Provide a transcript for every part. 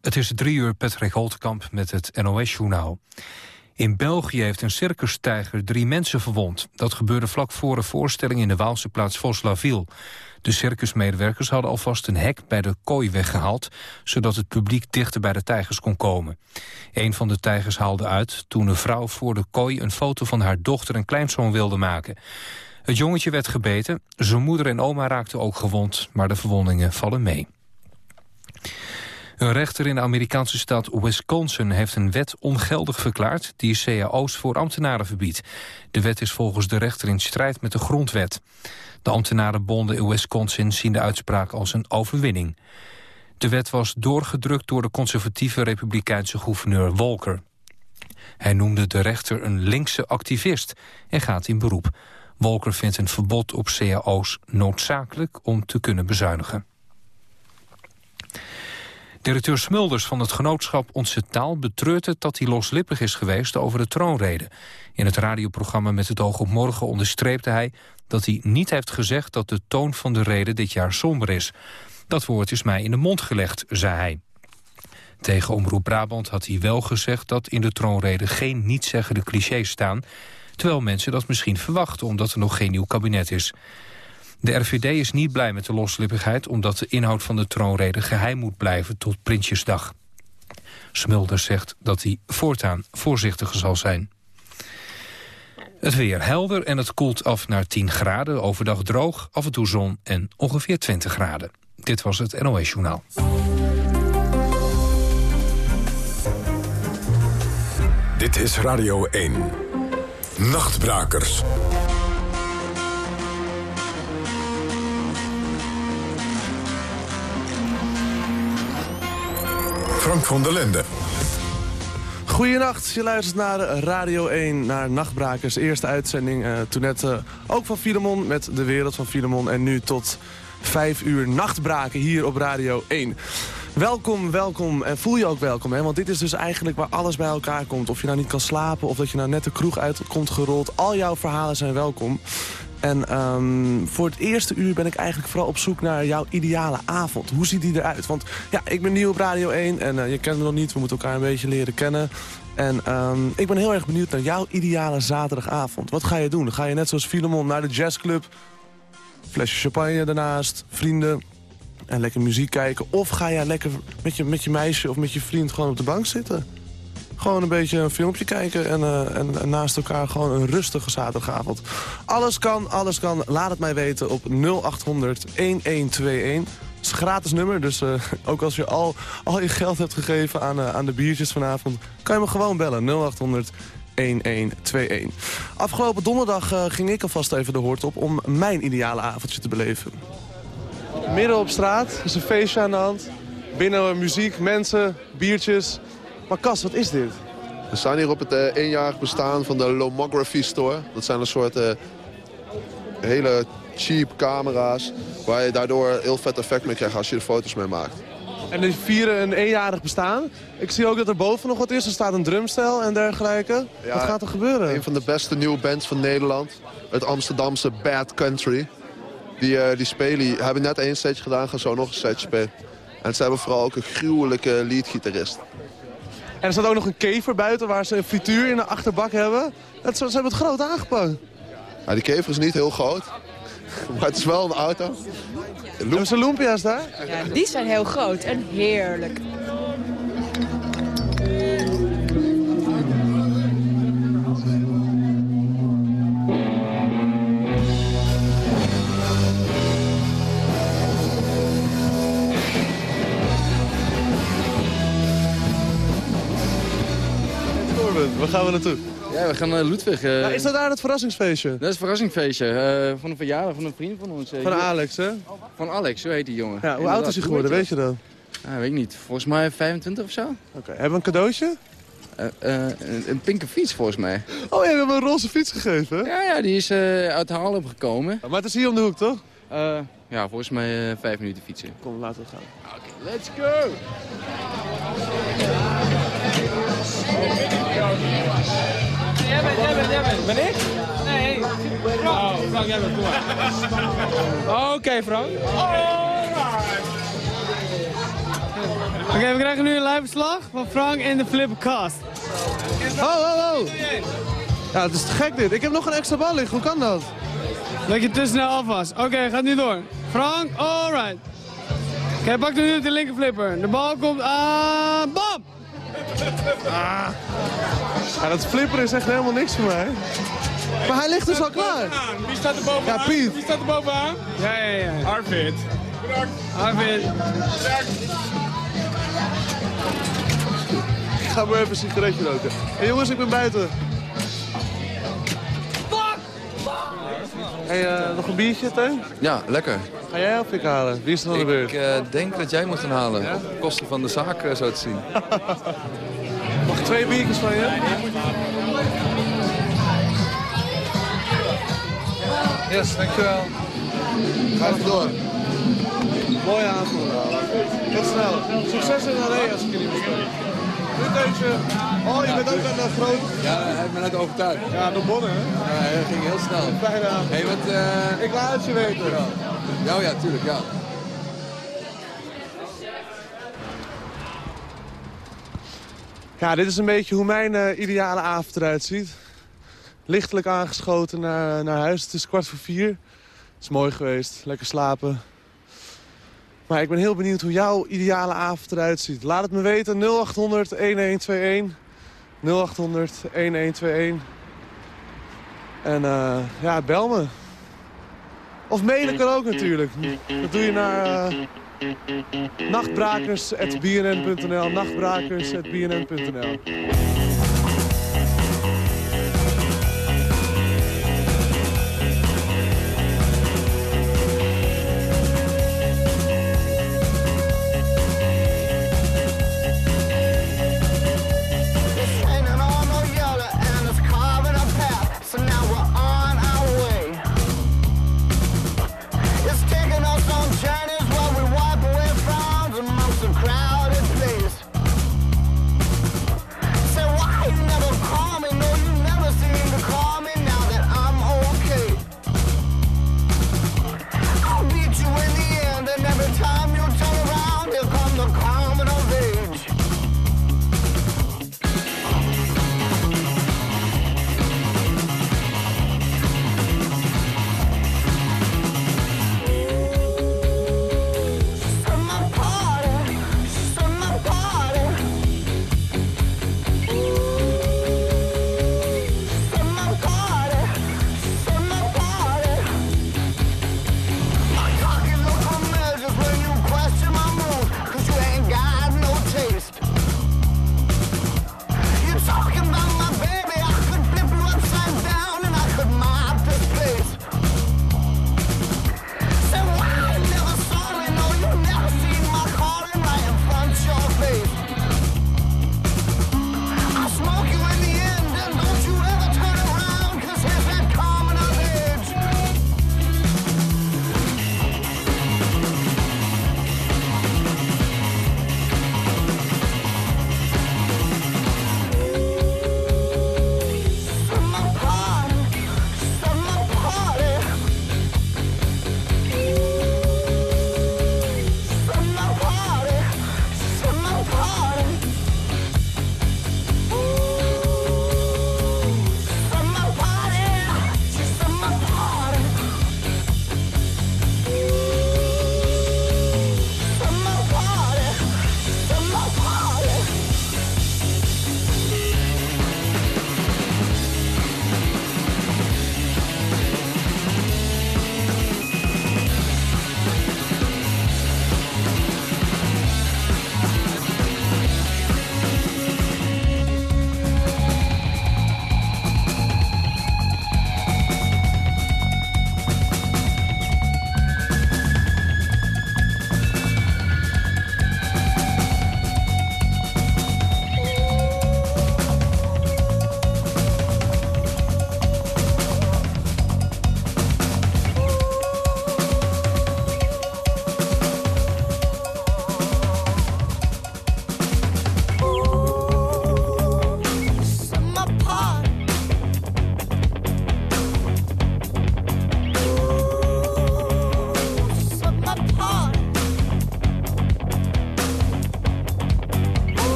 Het is drie uur Patrick Holtkamp met het NOS-journaal. In België heeft een circustijger drie mensen verwond. Dat gebeurde vlak voor een voorstelling in de Waalse plaats Voslaville. De circusmedewerkers hadden alvast een hek bij de kooi weggehaald... zodat het publiek dichter bij de tijgers kon komen. Een van de tijgers haalde uit toen een vrouw voor de kooi... een foto van haar dochter en kleinzoon wilde maken. Het jongetje werd gebeten, zijn moeder en oma raakten ook gewond... maar de verwondingen vallen mee. Een rechter in de Amerikaanse stad Wisconsin heeft een wet ongeldig verklaard... die cao's voor ambtenaren verbiedt. De wet is volgens de rechter in strijd met de grondwet. De ambtenarenbonden in Wisconsin zien de uitspraak als een overwinning. De wet was doorgedrukt door de conservatieve republikeinse gouverneur Walker. Hij noemde de rechter een linkse activist en gaat in beroep. Walker vindt een verbod op cao's noodzakelijk om te kunnen bezuinigen. Directeur Smulders van het genootschap Onze Taal betreurt het dat hij loslippig is geweest over de troonrede. In het radioprogramma Met het oog op morgen onderstreepte hij dat hij niet heeft gezegd dat de toon van de rede dit jaar somber is. Dat woord is mij in de mond gelegd, zei hij. Tegen Omroep Brabant had hij wel gezegd dat in de troonrede geen nietszeggende clichés staan, terwijl mensen dat misschien verwachten omdat er nog geen nieuw kabinet is. De RVD is niet blij met de loslippigheid... omdat de inhoud van de troonrede geheim moet blijven tot Prinsjesdag. Smulders zegt dat hij voortaan voorzichtiger zal zijn. Het weer helder en het koelt af naar 10 graden. Overdag droog, af en toe zon en ongeveer 20 graden. Dit was het NOS Journaal. Dit is Radio 1. Nachtbrakers. Frank van der Lende. Goedenacht, je luistert naar Radio 1, naar Nachtbrakers. Eerste uitzending, uh, toen net uh, ook van Filemon met De Wereld van Filemon. En nu tot 5 uur Nachtbraken hier op Radio 1. Welkom, welkom en voel je ook welkom, hè? want dit is dus eigenlijk waar alles bij elkaar komt. Of je nou niet kan slapen of dat je nou net de kroeg uit komt gerold. Al jouw verhalen zijn welkom. En um, voor het eerste uur ben ik eigenlijk vooral op zoek naar jouw ideale avond. Hoe ziet die eruit? Want ja, ik ben nieuw op Radio 1 en uh, je kent me nog niet. We moeten elkaar een beetje leren kennen. En um, ik ben heel erg benieuwd naar jouw ideale zaterdagavond. Wat ga je doen? Ga je net zoals Filemon naar de jazzclub? Flesje champagne daarnaast, vrienden en lekker muziek kijken? Of ga je lekker met je, met je meisje of met je vriend gewoon op de bank zitten? Gewoon een beetje een filmpje kijken en, uh, en, naast elkaar gewoon een rustige zaterdagavond. Alles kan, alles kan. Laat het mij weten op 0800 1121. Het is een gratis nummer, dus uh, ook als je al, al je geld hebt gegeven aan, uh, aan de biertjes vanavond... kan je me gewoon bellen, 0800 1121. Afgelopen donderdag ging ik alvast even de hoort op om mijn ideale avondje te beleven. Midden op straat, is een feestje aan de hand. Binnen muziek, mensen, biertjes. Maar Cas, wat is dit? We staan hier op het uh, eenjarig bestaan van de Lomography Store. Dat zijn een soort uh, hele cheap camera's... waar je daardoor heel vet effect mee krijgt als je er foto's mee maakt. En die vieren een eenjarig bestaan. Ik zie ook dat er boven nog wat is. Er staat een drumstel en dergelijke. Ja, wat gaat er gebeuren? Een van de beste nieuwe bands van Nederland. Het Amsterdamse Bad Country. Die, uh, die spelen, hebben net één setje gedaan, gaan zo nog een setje spelen. En ze hebben vooral ook een gruwelijke leadgitarist. En er staat ook nog een kever buiten waar ze een frituur in de achterbak hebben. Dat, ze, ze hebben het groot aangepakt. Ja, die kever is niet heel groot. Maar het is wel een auto. Hebben ze lumpia's daar? Ja, die zijn heel groot en heerlijk. Gaan we naartoe? Ja, we gaan naar Ludwig. Uh... Ja, is dat daar het verrassingsfeestje? Dat is het verrassingsfeestje. Uh, van een verjaardag van een vriend van ons. Van Alex, hè? Van Alex, zo heet die jongen. Ja, hoe oud is hij geworden, weet je dat? Ja, weet ik niet. Volgens mij 25 of zo. Oké, okay. hebben we een cadeautje? Uh, een, een pinke fiets, volgens mij. Oh, ja, we hebben een roze fiets gegeven, hè? Ja, ja die is uit Haarlem gekomen. maar het is hier om de hoek, toch? ja, volgens mij vijf minuten fietsen. Kom, laten we gaan. Oké, okay, let's go! Jij bent, jij bent, jij bent. Ben ik? Nee. Oh, Frank, jij bent. Kom maar. Oké, okay, Frank. Oké, we krijgen nu een live verslag van Frank in de Flippercast. Oh, oh, oh. Ja, het is te gek dit. Ik heb nog een extra bal liggen. Hoe kan dat? Dat je te snel af was. Oké, gaat nu door. Frank, alright. Oké, pak nu de linker flipper. De bal komt aan... Bam! Ja, dat flipperen is echt helemaal niks voor mij. Maar hij ligt dus al klaar. Wie staat er bovenaan? Ja, Piet. Wie staat er bovenaan? Ja, ja, ja. Arvid. Arvid. Ik ga maar even een sigaretje roken. Hey, jongens, ik ben buiten. Hey, eh, nog een biertje, Teun? Ja, lekker. Ga jij of ik halen? Wie is er aan de beurt? Ik eh, denk dat jij moet gaan halen. Op kosten van de zaak, eh, zo te zien. Mag ik twee biertjes van je? Yes, dankjewel. Ga even door. Mooi aanvoelen. Tot snel. Succes in LA als ik jullie bestel. Teuntje. Oh, je bent ook aan de groot. Ja, hij heeft me net overtuigd. Ja, door Bonnen? Ja, hij ging heel snel. Bijna. hey, wat... eh, Ik laat het je weten. Ja, oh ja, tuurlijk, ja. Ja, dit is een beetje hoe mijn eh, ideale avond eruit ziet. Lichtelijk aangeschoten naar, naar huis. Het is kwart voor vier. Het is mooi geweest. Lekker slapen. Maar ik ben heel benieuwd hoe jouw ideale avond eruit ziet. Laat het me weten. 0800 1121. 0800 1121. En eh, ja, bel me. Of mailen kan ook natuurlijk. Dat doe je naar... eh, Nachtbrakers.bnn.nl Nachtbrakers.bnn.nl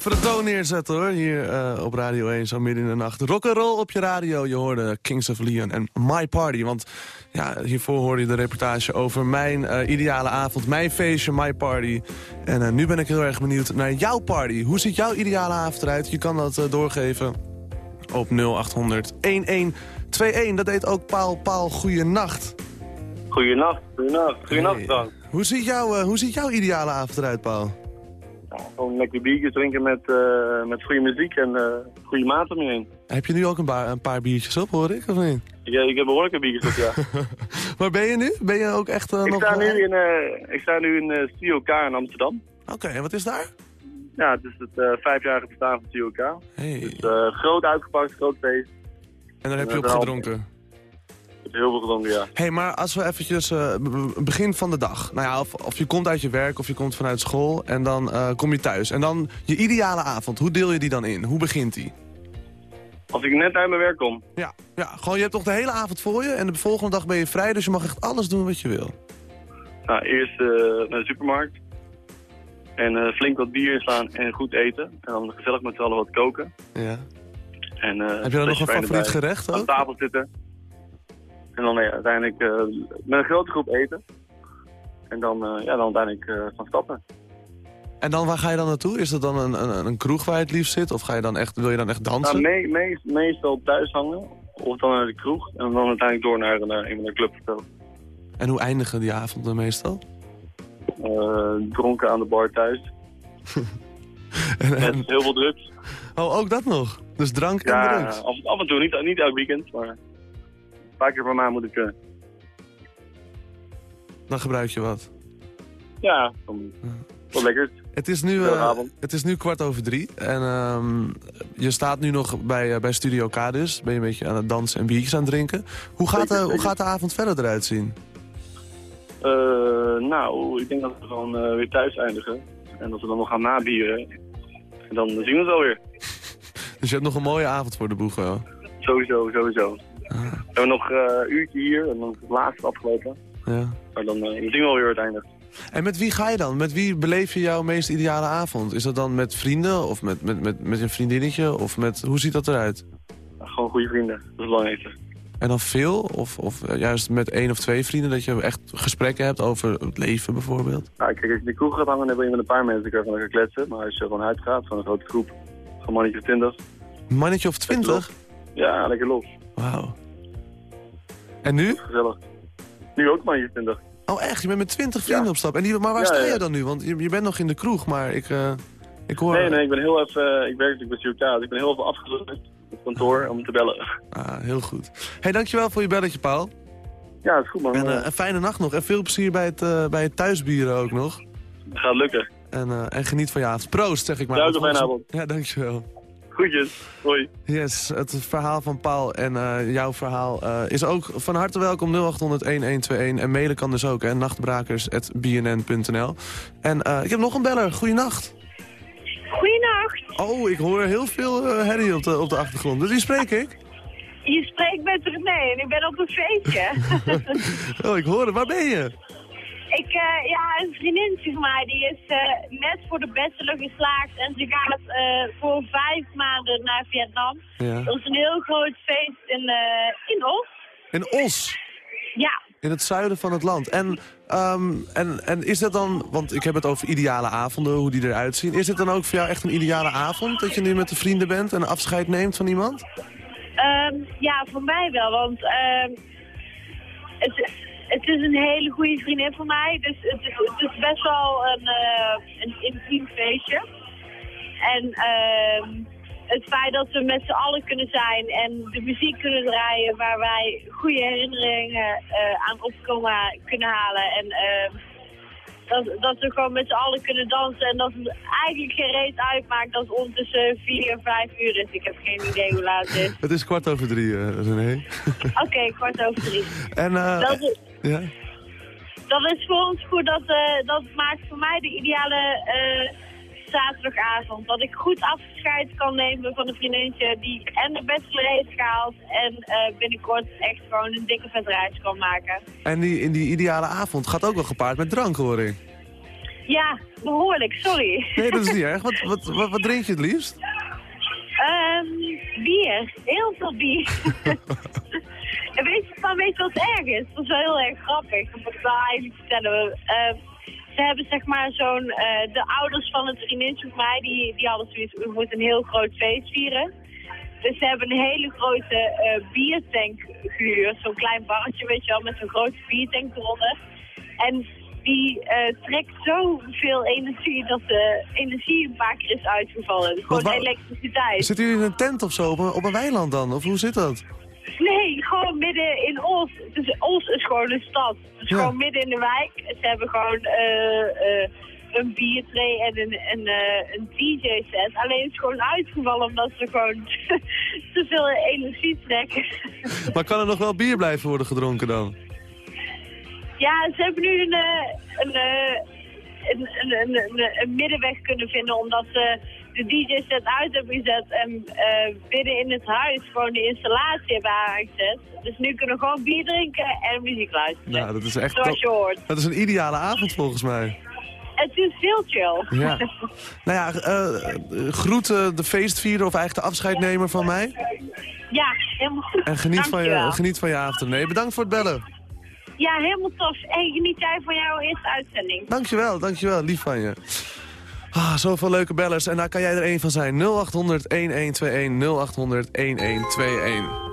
Even de toon neerzetten hoor, hier eh, op Radio 1, zo midden in de nacht. Rock'n'roll op je radio, je hoorde Kings of Leon en My Party. Want ja, hiervoor hoorde je de reportage over mijn eh, ideale avond, mijn feestje, My Party. En eh, nu ben ik heel erg benieuwd naar jouw party. Hoe ziet jouw ideale avond eruit? Je kan dat doorgeven op 0800 1121. Dat deed ook Paul Paul Goeienacht. Goedenacht, goedenacht, goedenacht Hey. Frank. Hoe ziet, jouw, hoe ziet jouw ideale avond eruit, Paul? Gewoon lekker biertjes drinken met, eh, met goede muziek en eh goede maat om je heen. Heb je nu ook een, een paar biertjes op, hoor ik, of niet? Ik, ik heb behoorlijke biertjes op, ja. Waar ben je nu? Ben je ook echt eh, ik, nog... sta nu eh, in, eh, ik sta nu in eh Studio K in Amsterdam. Oké, en wat is daar? Ja, het is het eh, vijfjarige bestaan van Studio K. Hey. Dus eh, groot uitgepakt, groot feest. En daar heb en, je op eh, gedronken? Heel veel gedronken, ja. Hé, hey, maar als we eventjes... eh, begin van de dag. Nou ja, of, of je komt uit je werk of je komt vanuit school en dan eh, kom je thuis. En dan je ideale avond, hoe deel je die dan in? Hoe begint die? Als ik net uit mijn werk kom, Ja, ja, gewoon je hebt toch de hele avond voor je en de volgende dag ben je vrij, dus je mag echt alles doen wat je wil. nou, eerst eh, naar de supermarkt. En flink wat bier inslaan en goed eten. En dan gezellig met z'n allen wat koken. Ja. En, Heb je dan nog een favoriet gerecht aan ook? tafel zitten. En dan eh, uiteindelijk eh, met een grote groep eten. En dan, eh, ja, dan uiteindelijk gaan stappen. En dan waar ga je dan naartoe? Is dat dan een, een, een kroeg waar je het liefst zit? Of ga je dan echt, wil je dan echt dansen? Nou, me, meest, meestal thuis hangen. Of dan naar de kroeg. En dan uiteindelijk door naar, naar een van de clubs. En hoe eindigen die avonden meestal? Dronken aan de bar thuis. En- Met heel veel drugs. oh, ook dat nog? Dus drank en drugs? af, af en toe. Niet, niet elk weekend. Maar paar keer per maand moet ik. Dan gebruik je wat. Ja, dan, wat lekker. Het is, nu, eh, het is nu kwart over drie. En ehm, je staat nu nog bij, eh, bij Studio K dus. Ben je een beetje aan het dansen en biertjes aan het drinken. Hoe gaat, de, hoe zeker. gaat de avond verder eruit zien? Eh, nou, ik denk dat we gewoon eh, weer thuis eindigen. En dat we dan nog gaan nabieren. En dan zien we het alweer. Dus je hebt nog een mooie avond voor de boeg wel. Sowieso, sowieso. We hebben nog eh, een uurtje hier en dan is het laatste afgelopen. Ja. Maar dan eh, zien we alweer uiteindelijk. En met wie ga je dan? Met wie beleef je jouw meest ideale avond? Is dat dan met vrienden of met, met, met, met een vriendinnetje? Of met, hoe ziet dat eruit? Gewoon goede vrienden, dat is het belangrijkste. En dan veel? Of, of eh, juist met één of twee vrienden dat je echt gesprekken hebt over het leven bijvoorbeeld? Nou, kijk, als je de kroeg gaat hangen, dan wil je met een paar mensen kan lekker kletsen. Maar als je gewoon uitgaat van een grote groep, van mannetje of twintig, mannetje of twintig? ja, lekker los. Wauw. En nu? Gezellig. Nu ook of twintig. Oh echt? Je bent met twintig vrienden Ja. op stap. En die, maar waar Ja, sta je dan nu? Want je, je bent nog in de kroeg, maar ik, eh, ik hoor... Nee, nee, ik ben heel even, ik werk natuurlijk bij K, dus ik ben heel even afgezet op kantoor om te bellen. Ah, heel goed. hey, dankjewel voor je belletje, Paul. Ja, dat is goed man. En eh, een fijne nacht nog. En veel plezier bij het, eh, bij het thuisbieren ook nog. Gaat lukken. En, eh, en geniet van je avond. Proost, zeg ik maar. Een fijne volgens- Ja, dankjewel. Groetjes. Hoi. Yes, het verhaal van Paul en eh, jouw verhaal eh, is ook van harte welkom 0800-1121. En mailen kan dus ook, hè, nachtbrakers.bnn.nl. En eh, ik heb nog een beller. Goeienacht. Goeienacht. Oh, ik hoor heel veel herrie op de, op de achtergrond. Dus wie spreek ik? Je spreekt met René en ik ben op een feestje. Oh, ik hoor het. Waar ben je? Ik, eh, ja, een vriendinnetje van mij die is eh, net voor de bachelor geslaagd en ze gaat eh, voor vijf maanden naar Vietnam. Ja. Dat is een heel groot feest in, in Os. In Os. Ja, In het zuiden van het land. En, ehm, en, en is dat dan, want ik heb het over ideale avonden, hoe die eruit zien. Is dit dan ook voor jou echt een ideale avond? Dat je nu met de vrienden bent en afscheid neemt van iemand? Ehm, ja, voor mij wel, want ehm, het, het is een hele goede vriendin van mij, dus het, het is best wel een, eh, een intiem feestje. En ehm, het feit dat we met z'n allen kunnen zijn en de muziek kunnen draaien waar wij goede herinneringen eh, aan opkomen kunnen halen. En ehm, dat, dat we gewoon met z'n allen kunnen dansen en dat het eigenlijk geen reet uitmaakt dat het ondertussen vier en vijf uur is. Ik heb geen idee hoe laat het is. Het is kwart over drie, eh, René. Oké, kwart over drie. en, eh, Dat is, ja? dat is voor ons goed. Dat, eh, dat maakt voor mij de ideale eh, zaterdagavond. Dat ik goed afscheid kan nemen van een vriendinnetje die en de bachelor heeft gehaald. En eh, binnenkort echt gewoon een dikke vet reis kan maken. En die, in die ideale avond gaat ook wel gepaard met drank, hoor ik. Ja, behoorlijk, sorry. Nee, dat is niet erg. Wat, wat, wat, wat drink je het liefst? Ehm, bier. Heel veel bier. en weet je, maar weet je wat erg is? Dat is wel heel erg grappig. Dat moet ik wel eigenlijk vertellen. Ehm, ze hebben zeg maar zo'n... eh, de ouders van het vriendinnetje van mij, die, die hadden zoiets... We moeten een heel groot feest vieren. Dus ze hebben een hele grote eh, biertank gehuurd. Zo'n klein barretje, weet je wel, met zo'n grote biertank eronder. En die eh, trekt zoveel energie dat de energie een paar keer is uitgevallen. Gewoon elektriciteit. Zitten jullie in een tent of zo op een, op een weiland dan? Of hoe zit dat? Nee, gewoon midden in Os. Dus Os is gewoon een stad. Dus Ja. gewoon midden in de wijk. Ze hebben gewoon eh, eh, een biertray en een, een, eh, een DJ-set. Alleen het is gewoon uitgevallen omdat ze gewoon te veel energie trekken. Maar kan er nog wel bier blijven worden gedronken dan? Ja, ze hebben nu een, een, een, een, een, een, een middenweg kunnen vinden omdat ze de DJ-set uit hebben gezet en eh, binnen in het huis gewoon de installatie hebben aangezet. Dus nu kunnen we gewoon bier drinken en muziek luisteren. Nou, dat is echt... Zoals je hoort. Dat is een ideale avond volgens mij. Het is heel chill. Ja. Nou ja, eh, eh, groet de feestvierder of eigenlijk de afscheidnemer van mij. ja, helemaal goed. En geniet van, je, geniet van je avond. Nee, bedankt voor het bellen. Ja, helemaal tof. En geniet jij van jouw eerste uitzending. Dankjewel, dankjewel. Lief van je. Ah, zoveel leuke bellers. En daar kan jij er één van zijn. 0800 1121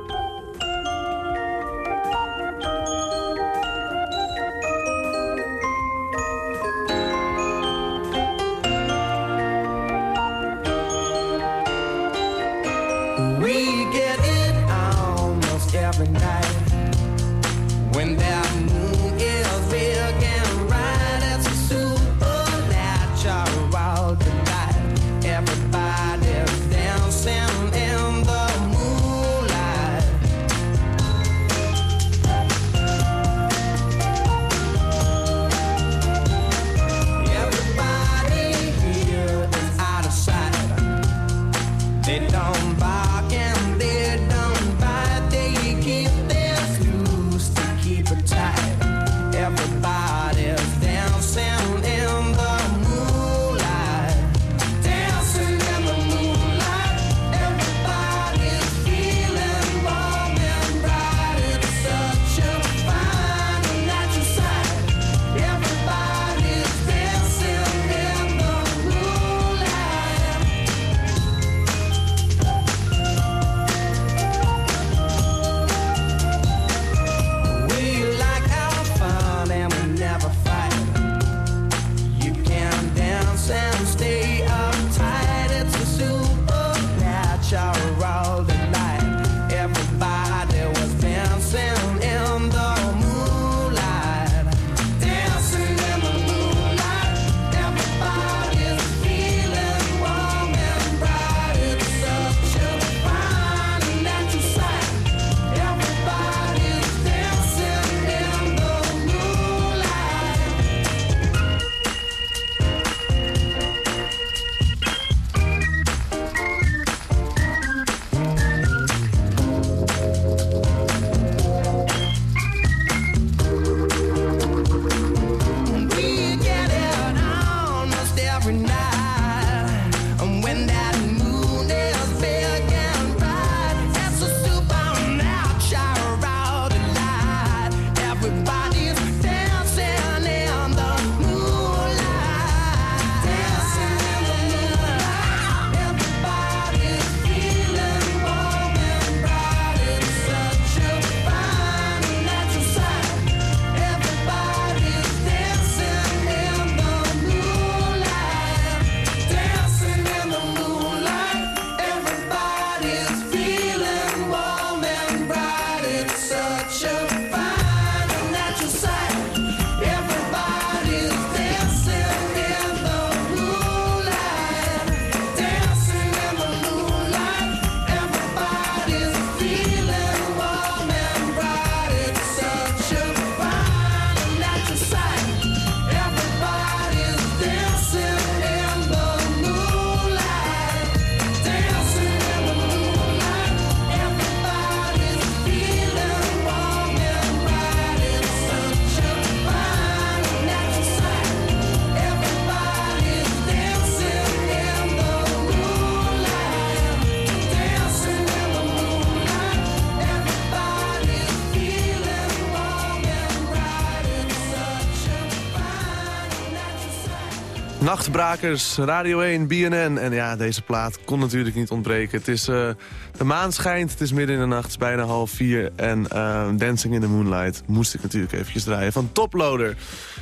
Nachtbrakers, Radio 1, BNN. En ja, deze plaat kon natuurlijk niet ontbreken. Het is, eh, de maan schijnt, het is midden in de nacht, het is bijna half vier. En eh, Dancing in the Moonlight moest ik natuurlijk eventjes draaien van Toploader.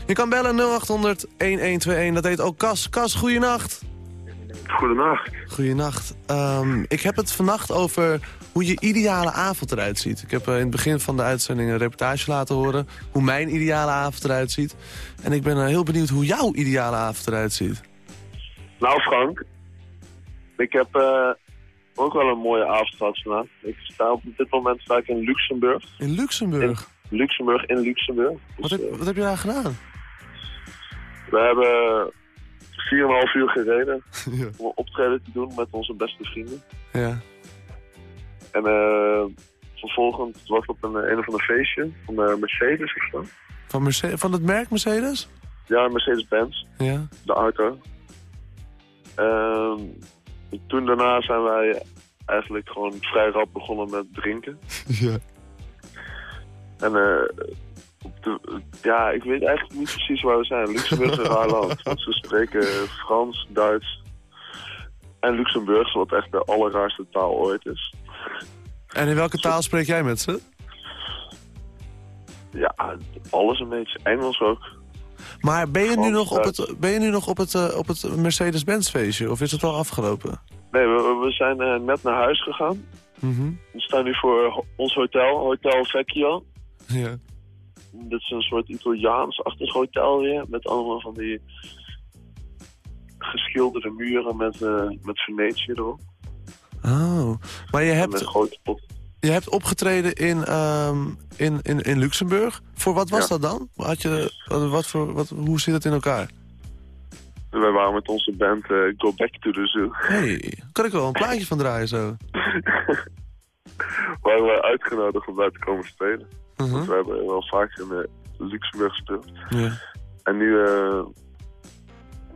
Je kan bellen 0800-1121, dat heet ook Cas. Cas, goeienacht. Goedenacht. Goeienacht. Ehm, ik heb het vannacht over hoe je ideale avond eruit ziet. Ik heb eh, in het begin van de uitzending een reportage laten horen... hoe mijn ideale avond eruit ziet. En ik ben eh, heel benieuwd hoe jouw ideale avond eruit ziet. Nou Frank, ik heb eh, ook wel een mooie avond gehad vandaag. Ik sta op dit moment sta ik in Luxemburg. In Luxemburg? Luxemburg, in Luxemburg. Wat heb, wat heb je daar gedaan? we hebben 4,5 uur gereden Ja. om een optreden te doen met onze beste vrienden. Ja. En eh vervolgens was het op een, eh, een of ander feestje van de Mercedes of zo. Van, Merce- van het merk Mercedes? Ja, Mercedes-Benz, Ja. de auto. Ehm, toen daarna zijn wij eigenlijk gewoon vrij rap begonnen met drinken. Ja. En eh, op de, ja, ik weet eigenlijk niet precies waar we zijn. Luxemburg is een raar land. Want ze spreken Frans, Duits en Luxemburgs, wat echt de allerraarste taal ooit is. En in welke taal spreek jij met ze? Ja, alles een beetje. Engels ook. Maar ben je nu nog op het, ben je nu nog op het, eh, op het Mercedes-Benz feestje? Of is het al afgelopen? Nee, we, we zijn eh, net naar huis gegaan. Mhm. We staan nu voor ho- ons hotel, Hotel Vecchio. Ja. Dit is een soort Italiaans-achtig hotel weer. Met allemaal van die geschilderde muren met, eh met Venetië erop. Oh. Maar je hebt, grote je hebt opgetreden in, ehm, in, in, in Luxemburg. Voor wat was Ja. dat dan? Had je, wat, voor, wat, hoe zit het in elkaar? Wij waren met onze band eh, Go Back to the Zoo. hey, kan ik wel een plaatje van draaien zo? Waren we uitgenodigd om daar te komen spelen. Mhm. Want we hebben wel vaak in eh, Luxemburg gespeeld. Ja. En nu eh,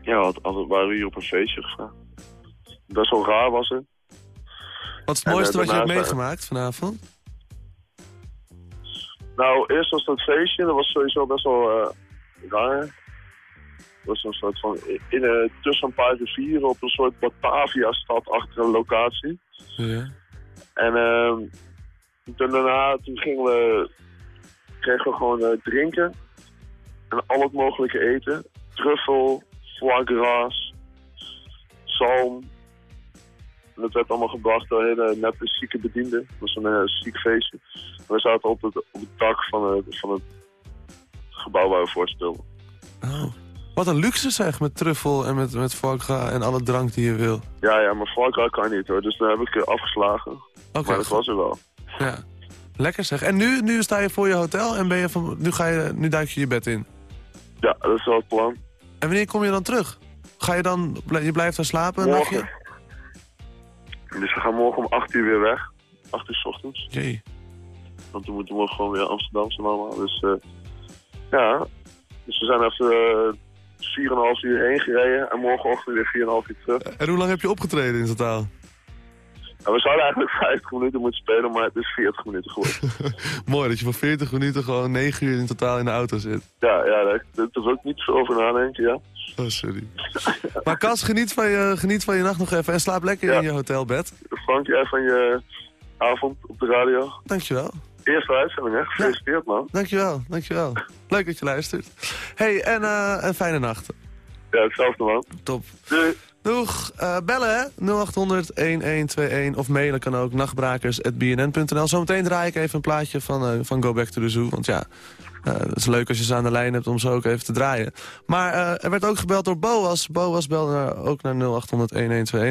ja, waren we hier op een feestje gegaan. Best wel raar was het. Wat is het En, mooiste eh, wat je hebt daarna- meegemaakt vanavond? Nou, eerst was dat feestje, dat was sowieso best wel eh, raar. Dat was een soort van, in, eh, tussen een paar rivieren op een soort Batavia-stad achter een locatie. Ja. En ehm, toen daarna, toen gingen we, kregen we gewoon eh, drinken. En al het mogelijke eten. Truffel, foie gras, zalm. En dat werd allemaal gebracht door hele nette zieke bedienden. Dat was een eh, ziek feestje. En we zaten op het, op het dak van, het van het gebouw waar we voor speelden. Oh. Wat een luxe zeg, met truffel en met, met en alle drank die je wil. Ja, ja, maar gras kan niet hoor. Dus daar heb ik eh, afgeslagen. Maar dat was er wel. Ja. Lekker zeg. En nu, nu sta je voor je hotel en ben je van, nu, ga je, nu duik je je bed in. Ja, dat is wel het plan. En wanneer kom je dan terug? Ga je dan, je blijft daar slapen Morgen. Dus we gaan morgen om 8 uur weer weg. 8 uur 's ochtends. Jee. Want we moeten morgen gewoon weer Amsterdam zijn allemaal. Dus eh, ja, dus we zijn even eh 4,5 uur heen gereden. En morgenochtend weer 4,5 uur terug. En hoe lang heb je opgetreden in totaal? En we zouden eigenlijk 50 minuten moeten spelen, maar het is 40 minuten geworden. Mooi dat je voor 40 minuten gewoon 9 uur in totaal in de auto zit. ja, ja, daar daar is ook niet zo over nadenken, ja. Oh, sorry. Maar Cas, geniet van, je, geniet van je nacht nog even en slaap lekker in je hotelbed. Frank, jij van je avond op de radio. Dankjewel. Eerste uitzending, hè? Gefeliciteerd, man. Dankjewel, dankjewel. Leuk dat je luistert. hey, en eh, een fijne nacht. Ja, hetzelfde, man. Top. Doei. Doeg. Eh, bellen, hè? 0800-1121 of mailen kan ook nachtbrakers.bnn.nl. Zometeen draai ik even een plaatje van, eh, van Go Back to the Zoo. Want ja, het is leuk als je ze aan de lijn hebt om ze ook even te draaien. Maar eh, er werd ook gebeld door Boas. Boas belde naar, ook naar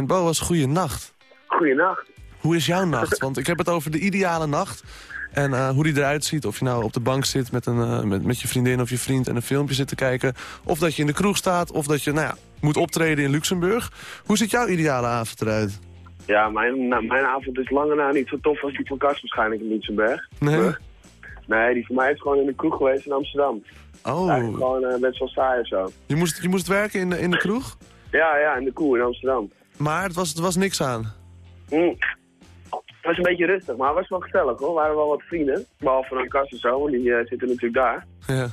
0800-1121. Boas, goeie nacht. Goeienacht. Hoe is jouw nacht? Want ik heb het over de ideale nacht. En eh, hoe die eruit ziet. Of je nou op de bank zit met, een, eh, met, met je vriendin of je vriend en een filmpje zit te kijken. Of dat je in de kroeg staat. Of dat je nou ja, moet optreden in Luxemburg. Hoe ziet jouw ideale avond eruit? Ja, mijn, nou, mijn avond is lange na niet zo tof als die van Kast waarschijnlijk in Luxemburg. Nee? Nee, die van mij is gewoon in de kroeg geweest in Amsterdam. Oh, Eigenlijk gewoon eh, best wel saai of zo. je moest, je moest werken in de, in de kroeg? Ja, ja, in de koe in Amsterdam. Maar het was, er was niks aan. Mm. Het was een beetje rustig, maar het was wel gezellig hoor. Er waren wel wat vrienden. Behalve dan Kast en zo, want die eh, zitten natuurlijk daar. Ja.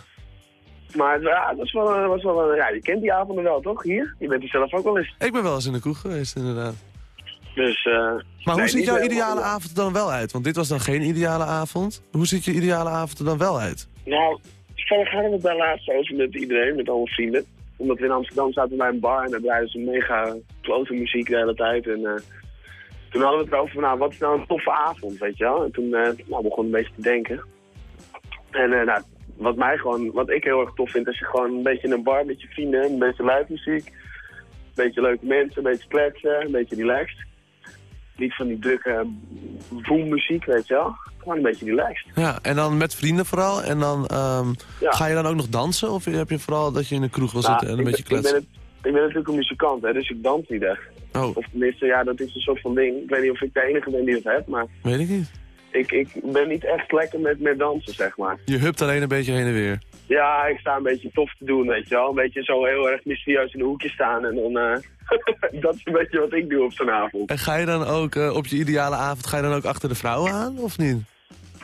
Maar ja, dat was wel, een- was wel een- ja, je kent die avonden wel, toch? Hier? Je bent er zelf ook wel eens. Ik ben wel eens in de kroeg geweest, inderdaad. Dus, eh, Maar hoe ziet jouw ideale avond er dan wel uit? Want dit was dan geen ideale avond. Hoe ziet je ideale avond er dan wel uit? Nou, verder gaan we het daar laatst over met iedereen, met alle vrienden. Omdat we in Amsterdam zaten bij een bar en daar draaiden ze mega klote muziek de hele tijd. En eh, toen hadden we het over, nou, wat is nou een toffe avond, weet je wel? En toen eh nou, begon een beetje te denken. En eh, nou, wat mij gewoon, wat ik heel erg tof vind, is je gewoon een beetje in een bar met je vrienden, een beetje live muziek. Een beetje leuke mensen, een beetje kletsen, een beetje relaxed. Niet van die drukke boommuziek, weet je wel. Gewoon een beetje relaxed. Ja, en dan met vrienden vooral. En dan ehm, Ja. ga je dan ook nog dansen? Of heb je vooral dat je in de kroeg wil Nou, zitten en een beetje ben- ik ben, kletsen? het- ik ben natuurlijk een muzikant, hè, dus ik dans niet echt. Oh. Of tenminste, ja, dat is een soort van ding. Ik weet niet of ik de enige ben die dat heb, maar Weet ik niet. ik, ik ben niet echt lekker met, met dansen, zeg maar. Je hupt alleen een beetje heen en weer. Ja, ik sta een beetje tof te doen, weet je wel. Een beetje zo heel erg mysterieus in een hoekje staan en dan... eh, dat is een beetje wat ik doe op zo'n avond. En ga je dan ook eh, op je ideale avond, ga je dan ook achter de vrouwen aan, of niet?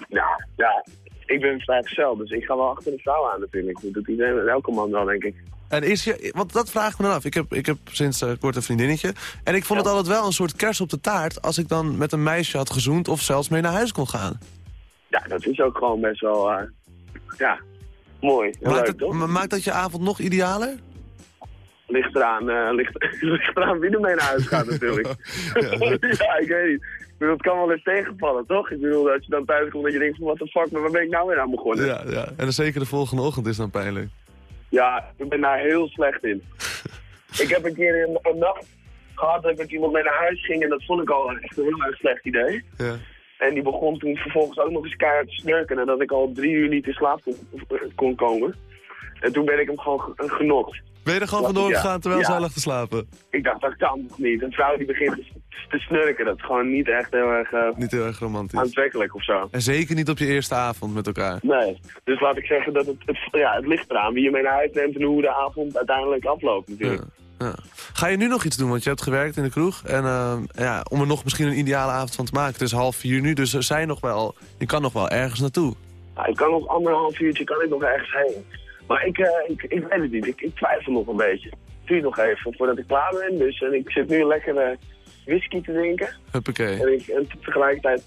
Ja, ja, ik ben vrijgezel, dus ik ga wel achter de vrouw aan natuurlijk. Dat doet iedereen, elke man wel, denk ik. En is je, want dat vraag ik me dan af. Ik heb, ik heb sinds eh, kort een vriendinnetje. En ik vond het altijd wel een soort kers op de taart... als ik dan met een meisje had gezoend of zelfs mee naar huis kon gaan. Ja, dat is ook gewoon best wel, ja, mooi. Maakt, leuk, het- maakt dat je avond nog idealer? Ligt eraan, eh, ligt, ligt eraan wie er mee naar huis gaat natuurlijk. ja, ik weet niet. Ik bedoel, het kan wel eens tegenvallen, toch? Ik bedoel, dat je dan thuis komt en je denkt van, what the fuck, maar waar ben ik nou weer aan begonnen? Ja, ja. En dan zeker de volgende ochtend is dan pijnlijk. Ja, ik ben daar heel slecht in. ik heb een keer een, een nacht gehad dat ik met iemand mee naar huis ging en dat vond ik al echt een heel erg slecht idee. Ja. En die begon toen vervolgens ook nog eens keihard te snurken en dat ik al drie uur niet in slaap kon, kon komen. En toen ben ik hem gewoon ge- genokt. Ben je er gewoon vandoor ja. gegaan terwijl Ja. zij lag te slapen? Ik dacht, dat kan toch niet? Een vrouw die begint te, snurken, dat is gewoon niet echt heel erg eh, Niet heel erg romantisch. aantrekkelijk of zo. En zeker niet op je eerste avond met elkaar. Nee, dus laat ik zeggen dat het, het, ja, het ligt eraan wie je mee naar huis neemt en hoe de avond uiteindelijk afloopt natuurlijk. Ja. Ga je nu nog iets doen? Want je hebt gewerkt in de kroeg. En eh, ja, om er nog misschien een ideale avond van te maken. Het is half vier nu, dus er zijn nog wel, je kan nog wel ergens naartoe. Nou, ik kan nog anderhalf uurtje kan ik nog ergens heen. Maar ik, eh, ik, ik weet het niet, ik, ik twijfel nog een beetje. Duurt nog even voordat ik klaar ben, dus en ik zit nu lekker eh, whisky te drinken. Huppakee. En, ik, en tegelijkertijd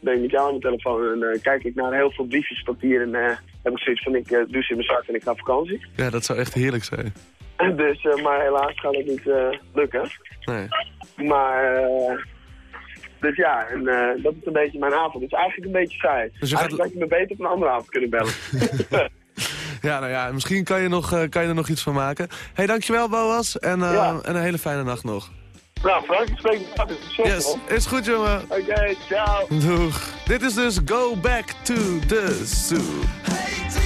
ben ik met jou aan de telefoon en kijk ik naar heel veel briefjes papier en heb ik zoiets van ik ze in mijn zak en ik ga op vakantie. Ja, dat zou echt heerlijk zijn. Dus, eh, maar helaas gaat het niet eh, lukken. Nee. Maar, eh, dus ja, en eh, dat is een beetje mijn avond. Het is eigenlijk een beetje saai. Dus je gaat- Eigenlijk had je me beter op een andere avond kunnen bellen. Ja, nou ja, misschien kan je, nog, eh, kan je er nog iets van maken. hey, dankjewel Boas. En, eh, Ja. en een hele fijne nacht nog. nou, Frank, ik spreek je Yes, is goed jongen. Oké, ciao. Doeg. Dit is dus Go Back to the Zoo.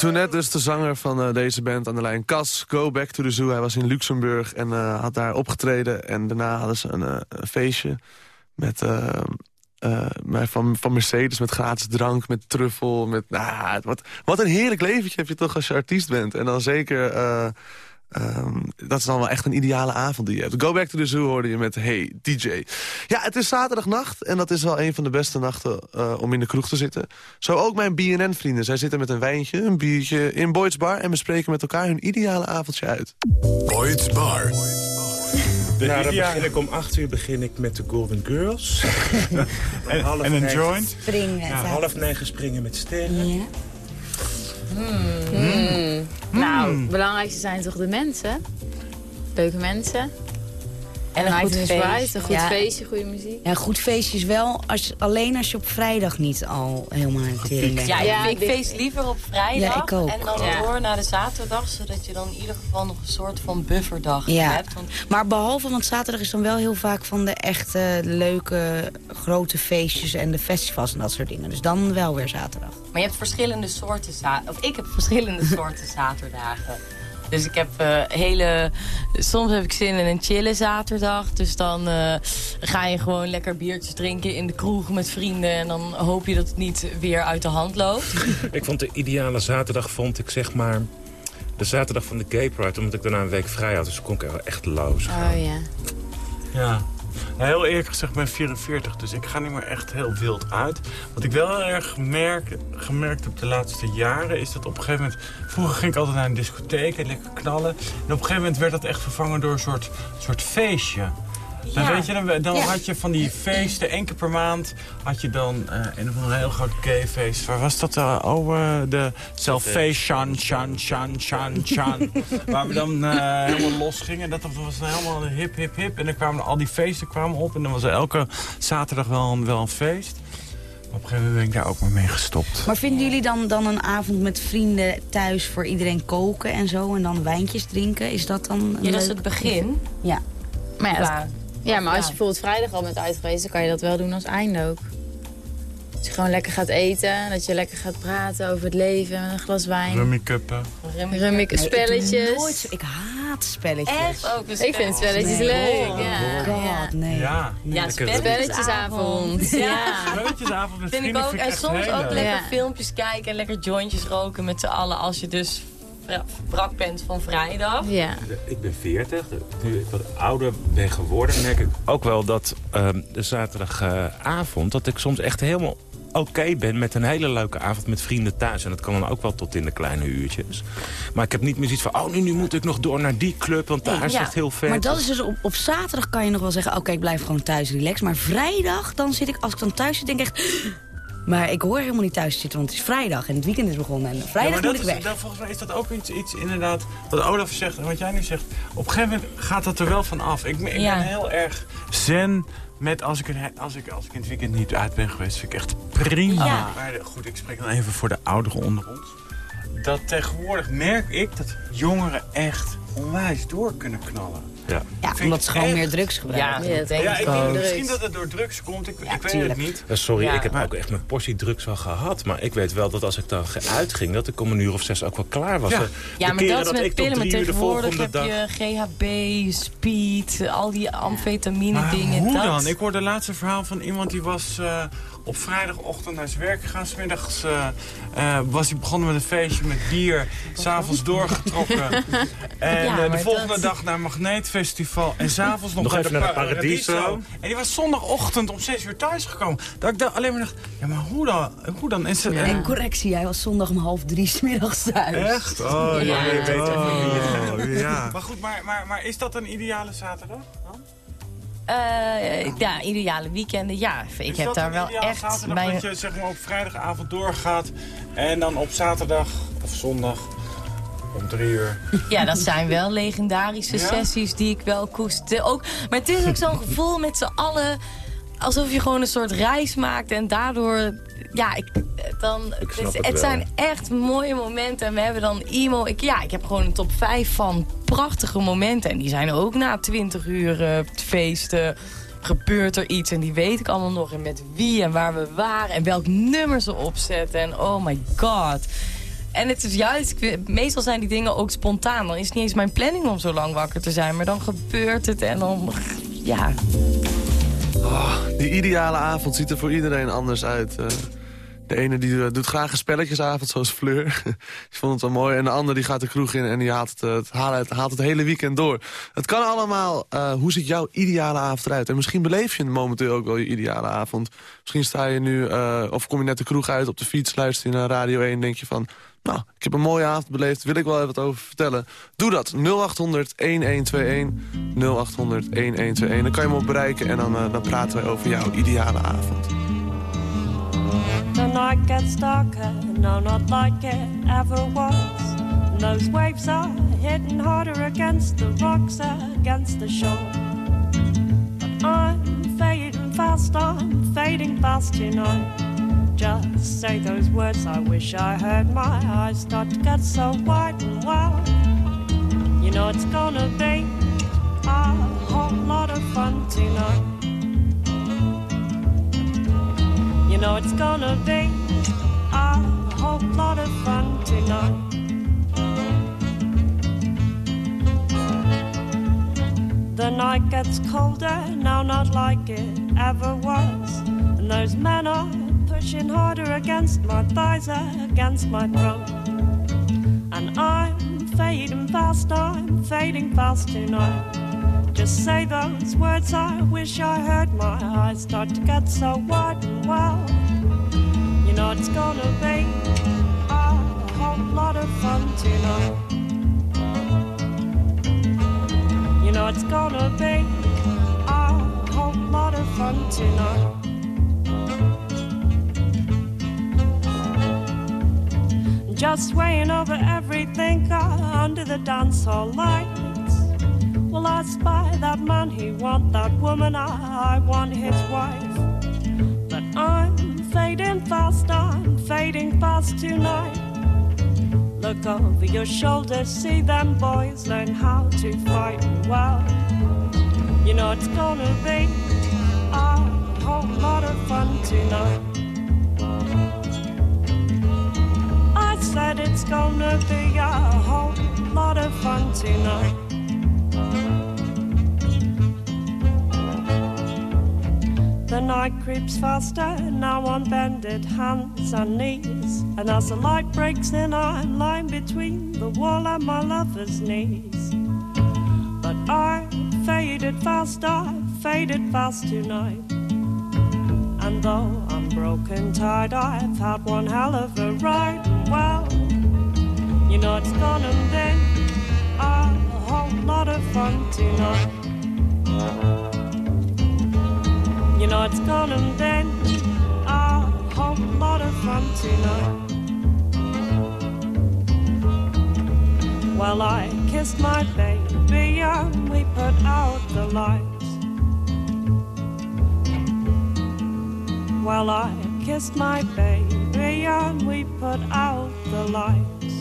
Toenet, dus de zanger van eh, deze band aan de lijn. Cas, Go Back to the Zoo. Hij was in Luxemburg en eh, had daar opgetreden. En daarna hadden ze een, eh, een feestje met, van, van Mercedes met gratis drank, met truffel. Met, nou, wat, wat een heerlijk leventje heb je toch als je artiest bent. En dan zeker... eh, ehm, dat is dan wel echt een ideale avond die je hebt. Go Back to the Zoo hoorde je met Hey DJ. Ja, het is zaterdagnacht en dat is wel een van de beste nachten eh, om in de kroeg te zitten. Zo ook mijn BNN-vrienden. Zij zitten met een wijntje, een biertje in Boyd's Bar... en bespreken met elkaar hun ideale avondje uit. Boyd's Bar. nou, dan begin ik om 8 uur begin ik met de Golden Girls. en, half en een joint. Springen, Ja, ja. half negen springen met sterren. Hmm. Nou, het belangrijkste zijn toch de mensen? Leuke mensen. En een goed feest. Een goed Ja. feestje, goede muziek. Ja, een goed feestje is wel als, je- alleen als je op vrijdag niet al helemaal aan het tering bent. Ja, Ja, ik feest liever op vrijdag. Ja, ik ook. En dan Ja. door naar de zaterdag, zodat je dan in ieder geval nog een soort van bufferdag Ja, hebt. Want maar behalve, want zaterdag is dan wel heel vaak van de echte leuke grote feestjes en de festivals en dat soort dingen. Dus dan wel weer zaterdag. Maar je hebt verschillende soorten of ik heb verschillende soorten zaterdagen. Dus ik heb eh, hele... Soms heb ik zin in een chille zaterdag. Dus dan eh, ga je gewoon lekker biertjes drinken in de kroeg met vrienden. En dan hoop je dat het niet weer uit de hand loopt. Ik vond de ideale zaterdag, vond ik zeg maar... De zaterdag van de Gay Pride, omdat ik daarna een week vrij had. Dus kon ik er echt loos gaan. Oh ja. Ja. Heel eerlijk gezegd, ik ben 44, dus ik ga niet meer echt heel wild uit. Wat ik wel heel erg merk, gemerkt heb de laatste jaren... is dat op een gegeven moment... Vroeger ging ik altijd naar een discotheek en lekker knallen. En op een gegeven moment werd dat echt vervangen door een soort, soort feestje. Dan, Ja. weet je, dan, dan Ja. had je van die feesten, één keer per maand... had je dan eh, een of ander heel groot gayfeest. Waar was dat? eh, oh, eh, de Salvation, Chan, Chan, Chan, Chan. waar we dan helemaal los gingen. Dat was dan helemaal hip, hip, hip. En dan kwamen al die feesten kwamen op. En dan was er elke zaterdag wel een, wel een feest. Maar op een gegeven moment ben ik daar ook maar mee gestopt. Maar vinden jullie dan, dan een avond met vrienden thuis voor iedereen koken en zo en dan wijntjes drinken? Is dat dan een Ja, dat is het begin. Ja. Maar ja, Ja. ja, maar als je bijvoorbeeld vrijdag al bent uit geweest, dan kan je dat wel doen als einde ook. Dat je gewoon lekker gaat eten, dat je lekker gaat praten over het leven met een glas wijn. Rummikuppen. Rummik, Nee, ik spelletjes. nooit- ik haat spelletjes. Echt? Ook Ik vind spelletjes Nee. leuk. Oh, ja. God, nee. Ja. Ja, Spelletjesavond. Ja. Spelletjesavond met Vind ik vrienden ook. vind ik En soms ook lekker Ja. filmpjes kijken en lekker jointjes roken met z'n allen. Als je dus brak bent van vrijdag. Ja. Ik ben 40. Nu ik wat ouder ben geworden, merk ik ook wel dat ehm, de zaterdagavond... dat ik soms echt helemaal oké ben met een hele leuke avond met vrienden thuis. En dat kan dan ook wel tot in de kleine uurtjes. Maar ik heb niet meer zoiets van... oh, nu, nu moet ik nog door naar die club, want daar is Ja, het heel vet. Maar dat is dus op, op zaterdag kan je nog wel zeggen... oké, ik blijf gewoon thuis relax. Maar vrijdag, dan zit ik, als ik dan thuis zit, denk ik echt... Maar ik hoor helemaal niet thuis zitten, want het is vrijdag en het weekend is begonnen. En Ja, vrijdag maar moet dat ik is, weg. dat, volgens mij is dat ook iets, iets inderdaad, wat Olaf zegt en wat jij nu zegt. Op een gegeven moment gaat dat er wel van af. Ik, ik Ja. ben heel erg zen met als ik, een, als, ik, als ik in het weekend niet uit ben geweest, vind ik echt prima. Ja. Maar de- goed, ik spreek dan even voor de ouderen onder ons. Dat tegenwoordig merk ik dat jongeren echt onwijs door kunnen knallen. Ja. Omdat ze gewoon echt- meer drugs gebruiken. Ja, dat denk Ja, ik ik ook. denk misschien dat het door drugs komt. Ik, ik weet het niet. Eh, Sorry, Ja. ik heb ook echt mijn portie drugs wel gehad. Maar ik weet wel dat als ik dan uitging, dat ik om een uur of zes ook wel klaar was. Ja. De Ja, maar keren dat is met ik pillen. Maar tegenwoordig volgende heb dag... je GHB, speed, al die amfetamine dingen. hoe dat... dan? Ik hoorde laatst een verhaal van iemand die was eh, op vrijdagochtend naar zijn werk gegaan. Smiddags eh, was hij begonnen met een feestje met bier. S'avonds doorgetrokken. en Ja, eh, de volgende dat- dag naar Magneetfestival. En s'avonds nog, Nog naar even de naar Paradiso. En die was zondagochtend om 6 uur thuisgekomen. Dat ik daar alleen maar dacht, ja maar hoe dan? Hoe dan? En ze, En correctie, hij was zondag om half drie 's middags thuis. Echt? Oh, ja. Ja. je weet Oh, ja. Maar goed, maar, maar, maar is dat een ideale zaterdag? dan? Eh, ja, ideale weekenden. Ja, ik Is heb daar wel echt... bij- dat je zeg maar, op vrijdagavond doorgaat en dan op zaterdag of zondag om drie uur. Ja, dat zijn wel legendarische Ja? sessies die ik wel koester. Ook, maar het is ook zo'n gevoel met z'n allen... alsof je gewoon een soort reis maakt en daardoor... Ja, ik, dan, Ik het, het het wel. zijn echt mooie momenten. En we hebben dan emo... Ik, ja, ik heb gewoon een top 5 van prachtige momenten. En die zijn ook na 20 uur feesten gebeurt er iets. En die weet ik allemaal nog. En met wie en waar we waren. En welk nummer ze opzetten. En oh my god. En het is juist, meestal zijn die dingen ook spontaan. Dan is het niet eens mijn planning om zo lang wakker te zijn. Maar dan gebeurt het en dan, ja. Oh, die ideale avond ziet er voor iedereen anders uit. Eh, de ene die eh, doet graag een spelletjesavond, zoals Fleur. die vond het wel mooi. En de ander die gaat de kroeg in en die haalt het, eh, haalt het, hele weekend door. Het kan allemaal. Eh, hoe ziet jouw ideale avond eruit? En misschien beleef je momenteel ook wel je ideale avond. Misschien sta je nu, of kom je net de kroeg uit op de fiets... luister je naar Radio 1 en denk je van... Nou, ik heb een mooie avond beleefd, wil ik wel even wat over vertellen. Doe dat, 0800-1121, 0800-1121. Dan kan je me op bereiken en dan, dan praten wij over jouw ideale avond. Night gets darker, no, not like it ever was. And Those waves are hitting harder against the rocks, against the shore. But I'm fading fast, I'm fading fast tonight. Just say those words, I wish I heard my eyes start to get so wide and wild. You know it's gonna be a whole lot of fun tonight. You know it's gonna be a whole lot of fun tonight. The night gets colder, now not like it ever was. And those men are pushing harder against my thighs, against my throat. And I'm fading fast, I'm fading fast tonight. Just say those words, I wish I heard my eyes start to get so wide and wild. Know it's gonna be a whole lot of fun tonight. You know it's gonna be a whole lot of fun tonight. Just swaying over everything under the dance hall lights. Well, I spy that man, he want that woman, I want his wife. Fading fast, I'm fading fast tonight. Look over your shoulder, see them boys learn how to fight well. You know it's gonna be a whole lot of fun tonight. I said it's gonna be a whole lot of fun tonight. The night creeps faster, now on bended hands and knees. And as the light breaks in, I'm lying between the wall and my lover's knees. But I faded fast, I faded fast tonight. And though I'm broken tired, I've had one hell of a ride. Well, you know it's gonna be a whole lot of fun tonight. Know it's gonna be a whole lot of fun tonight. Well, I kissed my baby and we put out the lights. Well, I kissed my baby and we put out the lights.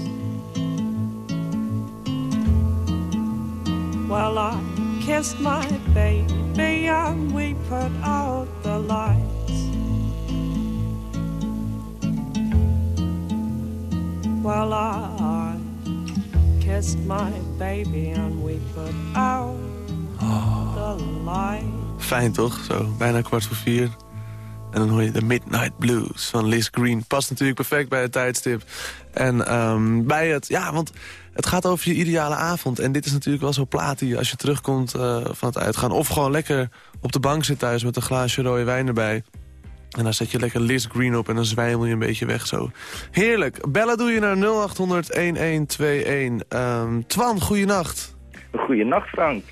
Well, I kissed my baby we put out the lights. I my baby and we put out the lights. Fijn toch? Zo, bijna kwart voor vier. En dan hoor je de Midnight Blues van Liz Green. Past natuurlijk perfect bij het tijdstip. En ehm, bij het, ja, want het gaat over je ideale avond. En dit is natuurlijk wel zo'n plaat die als je terugkomt eh, van het uitgaan... of gewoon lekker op de bank zit thuis met een glaasje rode wijn erbij... En dan zet je lekker Liz Green op en dan zwijmel je een beetje weg zo. Heerlijk. Bellen doe je naar 0800-1121. Ehm Twan, goeienacht. Goeienacht, Frank.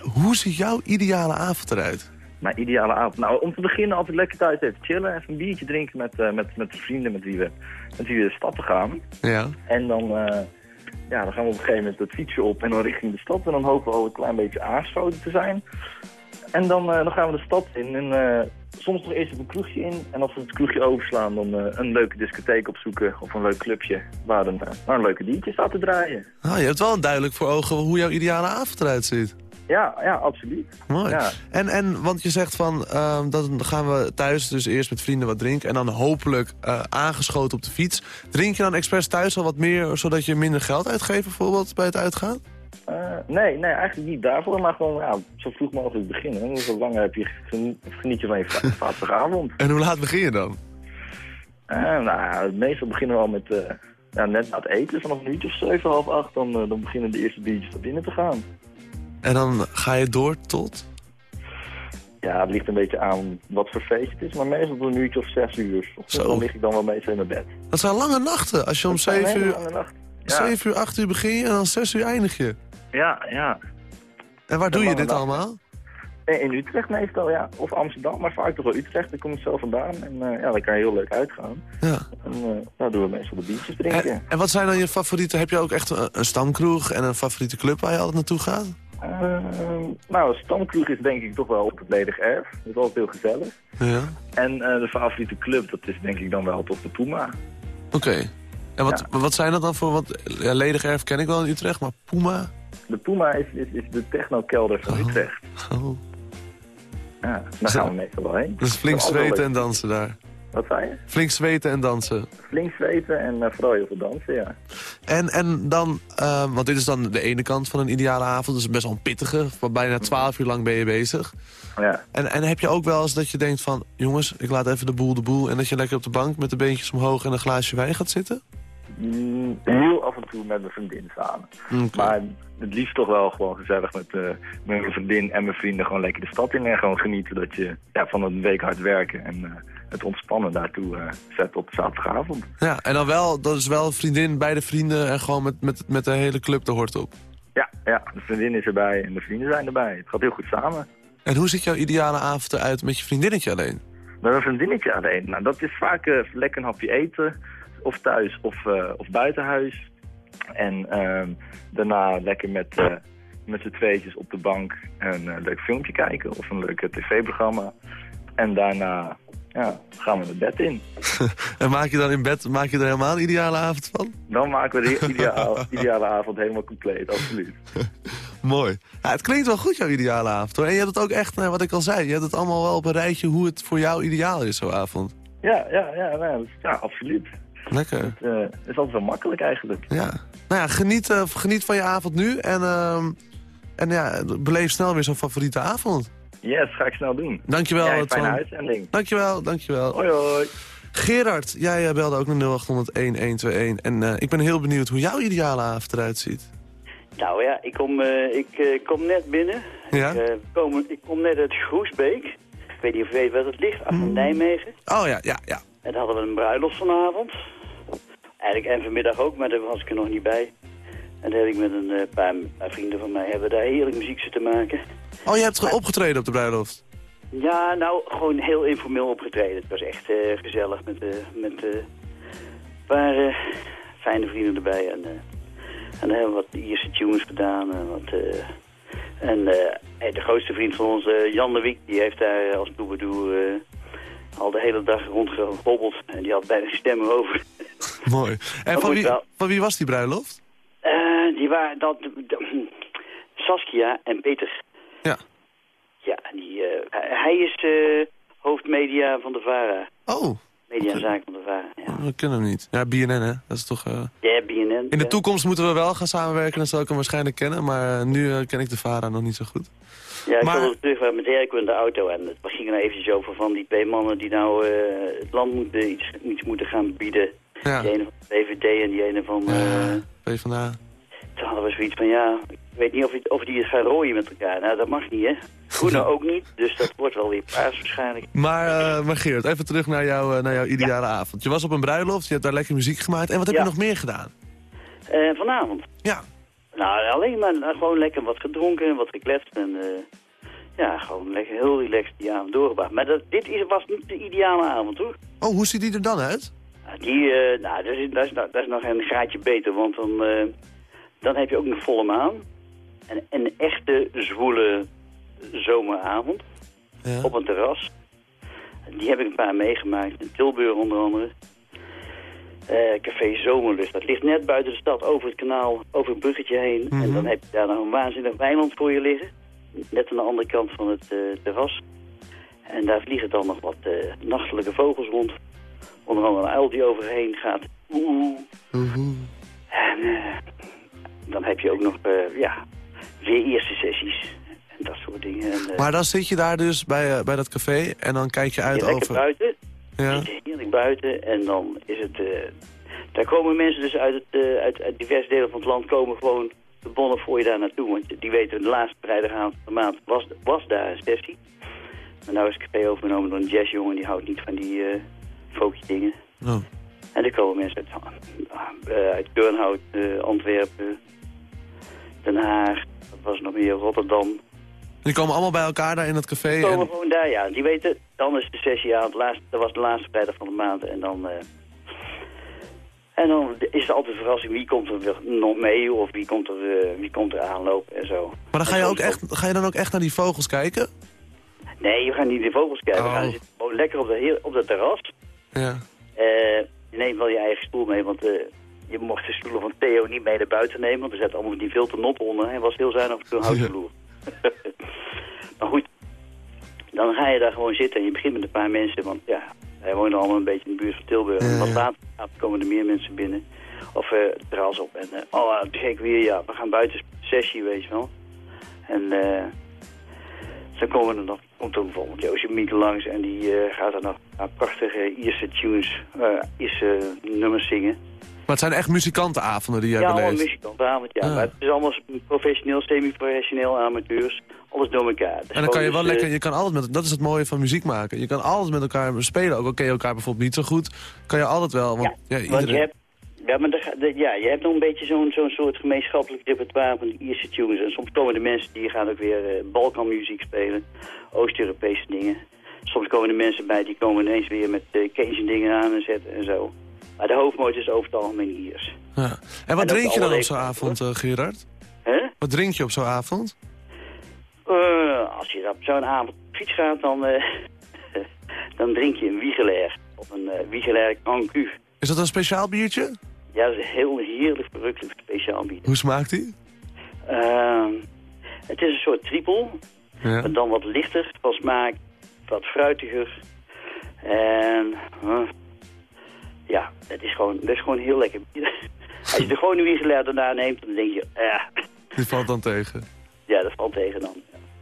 Hoe ziet jouw ideale avond eruit? Mijn ideale avond. Nou, om te beginnen altijd lekker thuis even chillen. Even een biertje drinken met, eh, met, met de vrienden met wie, we, met wie we stappen gaan. Ja. En dan, eh, ja, dan gaan we op een gegeven moment het fietsje op en dan richting de stad. En dan hopen we al een klein beetje aangeschoten te zijn. En dan, eh, dan gaan we de stad in en soms nog eerst op een kroegje in. En als we het kroegje overslaan, dan een leuke discotheek opzoeken of een leuk clubje waar een, waar een leuke diertje staat te draaien. Ah, je hebt wel duidelijk voor ogen hoe jouw ideale avond eruit ziet. Ja, ja, absoluut. Mooi. Ja. En, en, want je zegt van, ehm, dan gaan we thuis dus eerst met vrienden wat drinken... en dan hopelijk eh, aangeschoten op de fiets. Drink je dan expres thuis al wat meer, zodat je minder geld uitgeeft bijvoorbeeld bij het uitgaan? Eh, nee, nee, eigenlijk niet daarvoor, maar gewoon ja, zo vroeg mogelijk beginnen. Zo lang heb je geni- geniet je van je va- vadertagavond. En hoe laat begin je dan? Eh, nou meestal beginnen we al met, ja, net na het eten, vanaf een uurtje of zeven, half acht, dan, dan beginnen de eerste biertjes naar binnen te gaan. En dan ga je door tot? Ja, het ligt een beetje aan wat voor feest het is, maar meestal tot een uurtje of zes uur. Of Zo. Dan lig ik dan wel meestal in mijn bed. Dat zijn lange nachten. Als je om Dat zijn 7 hele uur. Ja. 7 uur, 8 uur begin je en dan 6 uur eindig je. Ja, ja. En waar doe je dit nachten. allemaal? Eh, In Utrecht meestal, ja. Of Amsterdam, maar vaak toch wel Utrecht. Daar kom ik zelf vandaan. En eh, ja, dan kan je heel leuk uitgaan. Ja. En uh, daar doen we meestal de biertjes drinken. En, en wat zijn dan je favorieten? Heb je ook echt een, een stamkroeg en een favoriete club waar je altijd naartoe gaat? Eh, nou, stamkroeg is denk ik toch wel op het ledig erf. Dat is altijd heel gezellig. Ja. En eh, de favoriete club, dat is denk ik dan wel tot de Puma. Oké. En wat, wat zijn dat dan voor... Want ja, ledig erf ken ik wel in Utrecht, maar Puma? De Puma is, is, is de technokelder van Utrecht. Oh. Ja, daar gaan we meestal wel heen. Dus flink Dat is altijd zweten en dansen daar. Wat zei je? Flink zweten en dansen. Flink zweten en eh, vooral heel veel dansen, ja. En, en dan, eh, want dit is dan de ene kant van een ideale avond. Dus best wel een pittige. Want bijna 12 uur lang ben je bezig. Ja. En, en heb je ook wel eens dat je denkt van... jongens, ik laat even de boel de boel. En dat je lekker op de bank met de beentjes omhoog en een glaasje wijn gaat zitten? Mm, heel af en toe met mijn vriendin samen. Maar het liefst toch wel gewoon gezellig met, eh, met mijn vriendin en mijn vrienden gewoon lekker de stad in. En gewoon genieten dat je ja, van een week hard werken en eh, het ontspannen daartoe eh, zet op zaterdagavond. Ja, en dan wel, dat is wel vriendin bij de vrienden... en gewoon met, met, met de hele club de hoort op. Ja, ja, de vriendin is erbij en de vrienden zijn erbij. Het gaat heel goed samen. En hoe ziet jouw ideale avond eruit met je vriendinnetje alleen? Met een vriendinnetje alleen. Nou, dat is vaak lekker een hapje eten. Of thuis of, eh, of buiten huis. En ehm, daarna lekker met, eh, met z'n tweetjes op de bank een eh, leuk filmpje kijken. Of een leuk eh, tv-programma. En daarna ja, gaan we het bed in. En maak je dan in bed maak je er helemaal een ideale avond van? Dan maken we de ideale, ideale avond helemaal compleet, absoluut. Mooi. Ja, het klinkt wel goed, jouw ideale avond. Hoor. En je hebt het ook echt, nou, wat ik al zei... je hebt het allemaal wel op een rijtje hoe het voor jou ideaal is, zo'n avond. Ja, ja, ja, nou, ja absoluut. Lekker. Het eh, is altijd zo makkelijk eigenlijk. Ja. Nou ja, geniet, eh, geniet van je avond nu. En, ehm, en ja, beleef snel weer zo'n favoriete avond. Yes, ga ik snel doen. Dankjewel, Jij, fijne Twan. uitzending. Dankjewel, dankjewel. Hoi, hoi. Gerard, jij eh, belde ook naar 0800-1121. En eh, ik ben heel benieuwd hoe jouw ideale avond eruit ziet. Nou ja, ik kom, ik, kom net binnen. Ja? Ik, kom, ik kom net uit Groesbeek. Ik weet niet of je weet waar het ligt, achter Nijmegen. Oh ja, ja, ja. En daar hadden we een bruiloft vanavond. Eigenlijk en vanmiddag ook, maar daar was ik er nog niet bij. En daar heb ik met een eh, paar, vrienden van mij hebben daar heerlijk muziek zitten maken. Oh, je hebt ge- opgetreden op de bruiloft? Ja, nou, gewoon heel informeel opgetreden. Het was echt eh, gezellig met, eh, met eh, een paar fijne vrienden erbij. En, en hebben we wat Ierse tunes gedaan. En, wat, en de grootste vriend van ons, Jan de Wiek, die heeft daar als eh al de hele dag rondgehobbeld. En die had bijna geen stem meer over. Mooi. En van wie, wel. van wie was die bruiloft? Eh, die waren dat, Saskia en Peter. Ja. Ja, en die, eh, hij is eh, hoofdmedia van de VARA. Oh, Media en zaken van de VARA, ja. we kunnen hem niet. Ja, BNN, hè? Dat is toch... Ja, BNN. In de ja. toekomst moeten we wel gaan samenwerken, dan zal ik hem waarschijnlijk kennen. Maar nu ken ik de VARA nog niet zo goed. Ja, ik Maar- terug met Herco in de auto en het ging er nou eventjes over van die twee mannen die nou eh, het land moeten, iets, iets moeten gaan bieden. Ja. Die ene van de VVD en die ene van... eh PvdA. toen hadden we zoiets van, ja, ik weet niet of, of die het gaan rooien met elkaar. Nou, dat mag niet, hè. Groene ook niet, dus dat wordt wel weer paars waarschijnlijk. Maar, eh maar Geert, even terug naar, jou, eh, naar jouw ideale avond. Je was op een bruiloft, je hebt daar lekker muziek gemaakt. En wat heb Ja. je nog meer gedaan? Eh, vanavond? Ja. Nou, alleen maar nou, gewoon lekker wat gedronken, wat gekletst en... eh, ja, gewoon lekker heel relaxed die avond doorgebracht. Maar dat, dit is, was niet de ideale avond, hoor. Oh, hoe ziet die er dan uit? Ja, Die, eh, nou, dat is, dat, is, dat is nog een graadje beter, want dan, eh, dan heb je ook een volle maan. En een echte zwoele zomeravond Ja. op een terras. Die heb ik een paar meegemaakt, in Tilburg onder andere. Eh, Café Zomerlust, dat ligt net buiten de stad, over het kanaal, over het bruggetje heen. En dan heb je daar nog een waanzinnig weiland voor je liggen. net aan de andere kant van het eh, terras. En daar vliegen dan nog wat eh, nachtelijke vogels rond. Onder andere een uil die overheen gaat. Oeh. En dan heb je ook nog, ja, weer eerste sessies. En dat soort dingen. En, Maar dan zit je daar dus bij, bij dat café en dan kijk je uit je over... buiten. Ja. Zit heerlijk buiten. En dan is het... eh, daar komen mensen dus uit, het, eh, uit, uit diverse delen van het land komen gewoon de bonnen voor je daar naartoe. Want die weten, de laatste vrijdagavond van de maand was, was daar een sessie. Maar nou is het café overgenomen door een jazzjongen. Die houdt niet van die uh, folkje dingen. Oh. En er komen mensen uit, uh, uit Turnhout, Antwerpen, Den Haag, wat was nog meer, Rotterdam. Die komen allemaal bij elkaar daar in dat café. Die komen En... gewoon daar, ja. Die weten, dan is de sessie aan. Het laatste, dat was de laatste vrijdag van de maand. En dan, uh, en dan is er altijd een verrassing. Wie komt er nog mee of wie komt er, uh, wie komt er aanlopen en zo. Maar dan ga je, ook echt, ga je dan ook echt naar die vogels kijken? Nee, we gaan niet naar de vogels kijken. Oh. We gaan zitten gewoon lekker op de, op de terras. Ja. Uh, je neemt wel je eigen stoel mee, want je mocht de stoelen van Theo niet mee naar buiten nemen. Want er zaten allemaal die filternop onder. Hij was heel zuinig op zo'n houtvloer. Maar goed, dan ga je daar gewoon zitten en je begint met een paar mensen. Want ja, wij wonen allemaal een beetje in de buurt van Tilburg. En wat later komen er meer mensen binnen. Of uh, het terras op. En uh, oh, het gek weer, ja, we gaan buiten sessie, weet je wel. En uh, dan komen er nog, komt er bijvoorbeeld Joosje Mieke langs en die uh, gaat er nog een prachtige Ierse tunes, uh, Ierse nummers zingen. Maar het zijn echt muzikantenavonden die jij ja, beleeft? Ja, muzikantenavond, ja. Ah. Maar het is allemaal professioneel, semi-professioneel, amateurs, alles door elkaar. En dan kan je wel dus, lekker, je kan alles met, dat is het mooie van muziek maken. Je kan alles met elkaar spelen, ook al ken je elkaar bijvoorbeeld niet zo goed, kan je altijd wel. Want, ja, ja, iedereen... want je hebt, ja, maar de, de, ja, je hebt nog een beetje zo'n zo'n soort gemeenschappelijk repertoire van de Ierse tunes. En soms komen de mensen die gaan ook weer uh, Balkanmuziek spelen, Oost-Europese dingen. Soms komen er mensen bij die komen ineens weer met uh, dingen aan en zetten en zo. Maar de hoofdmoot is over het algemeen Iers. Ja. En wat en drink je dan op zo'n avond, uh, Gerard? Huh? Wat drink je op zo'n avond? Uh, als je op zo'n avond op fiets gaat, dan, uh, dan drink je een Wiegelair. Of een uh, Wiegelair. Is dat een speciaal biertje? Ja, dat is een heel heerlijk verrukkelijk speciaal bier. Hoe smaakt die? Ehm, het is een soort trippel. Ja. Maar dan wat lichter van smaak. Wat fruitiger. En ja, het is gewoon, dat is gewoon heel lekker. Als je er gewoon een Wiegelair daarna neemt, dan denk je, ja. Die valt dan tegen? Ja, dat valt tegen dan.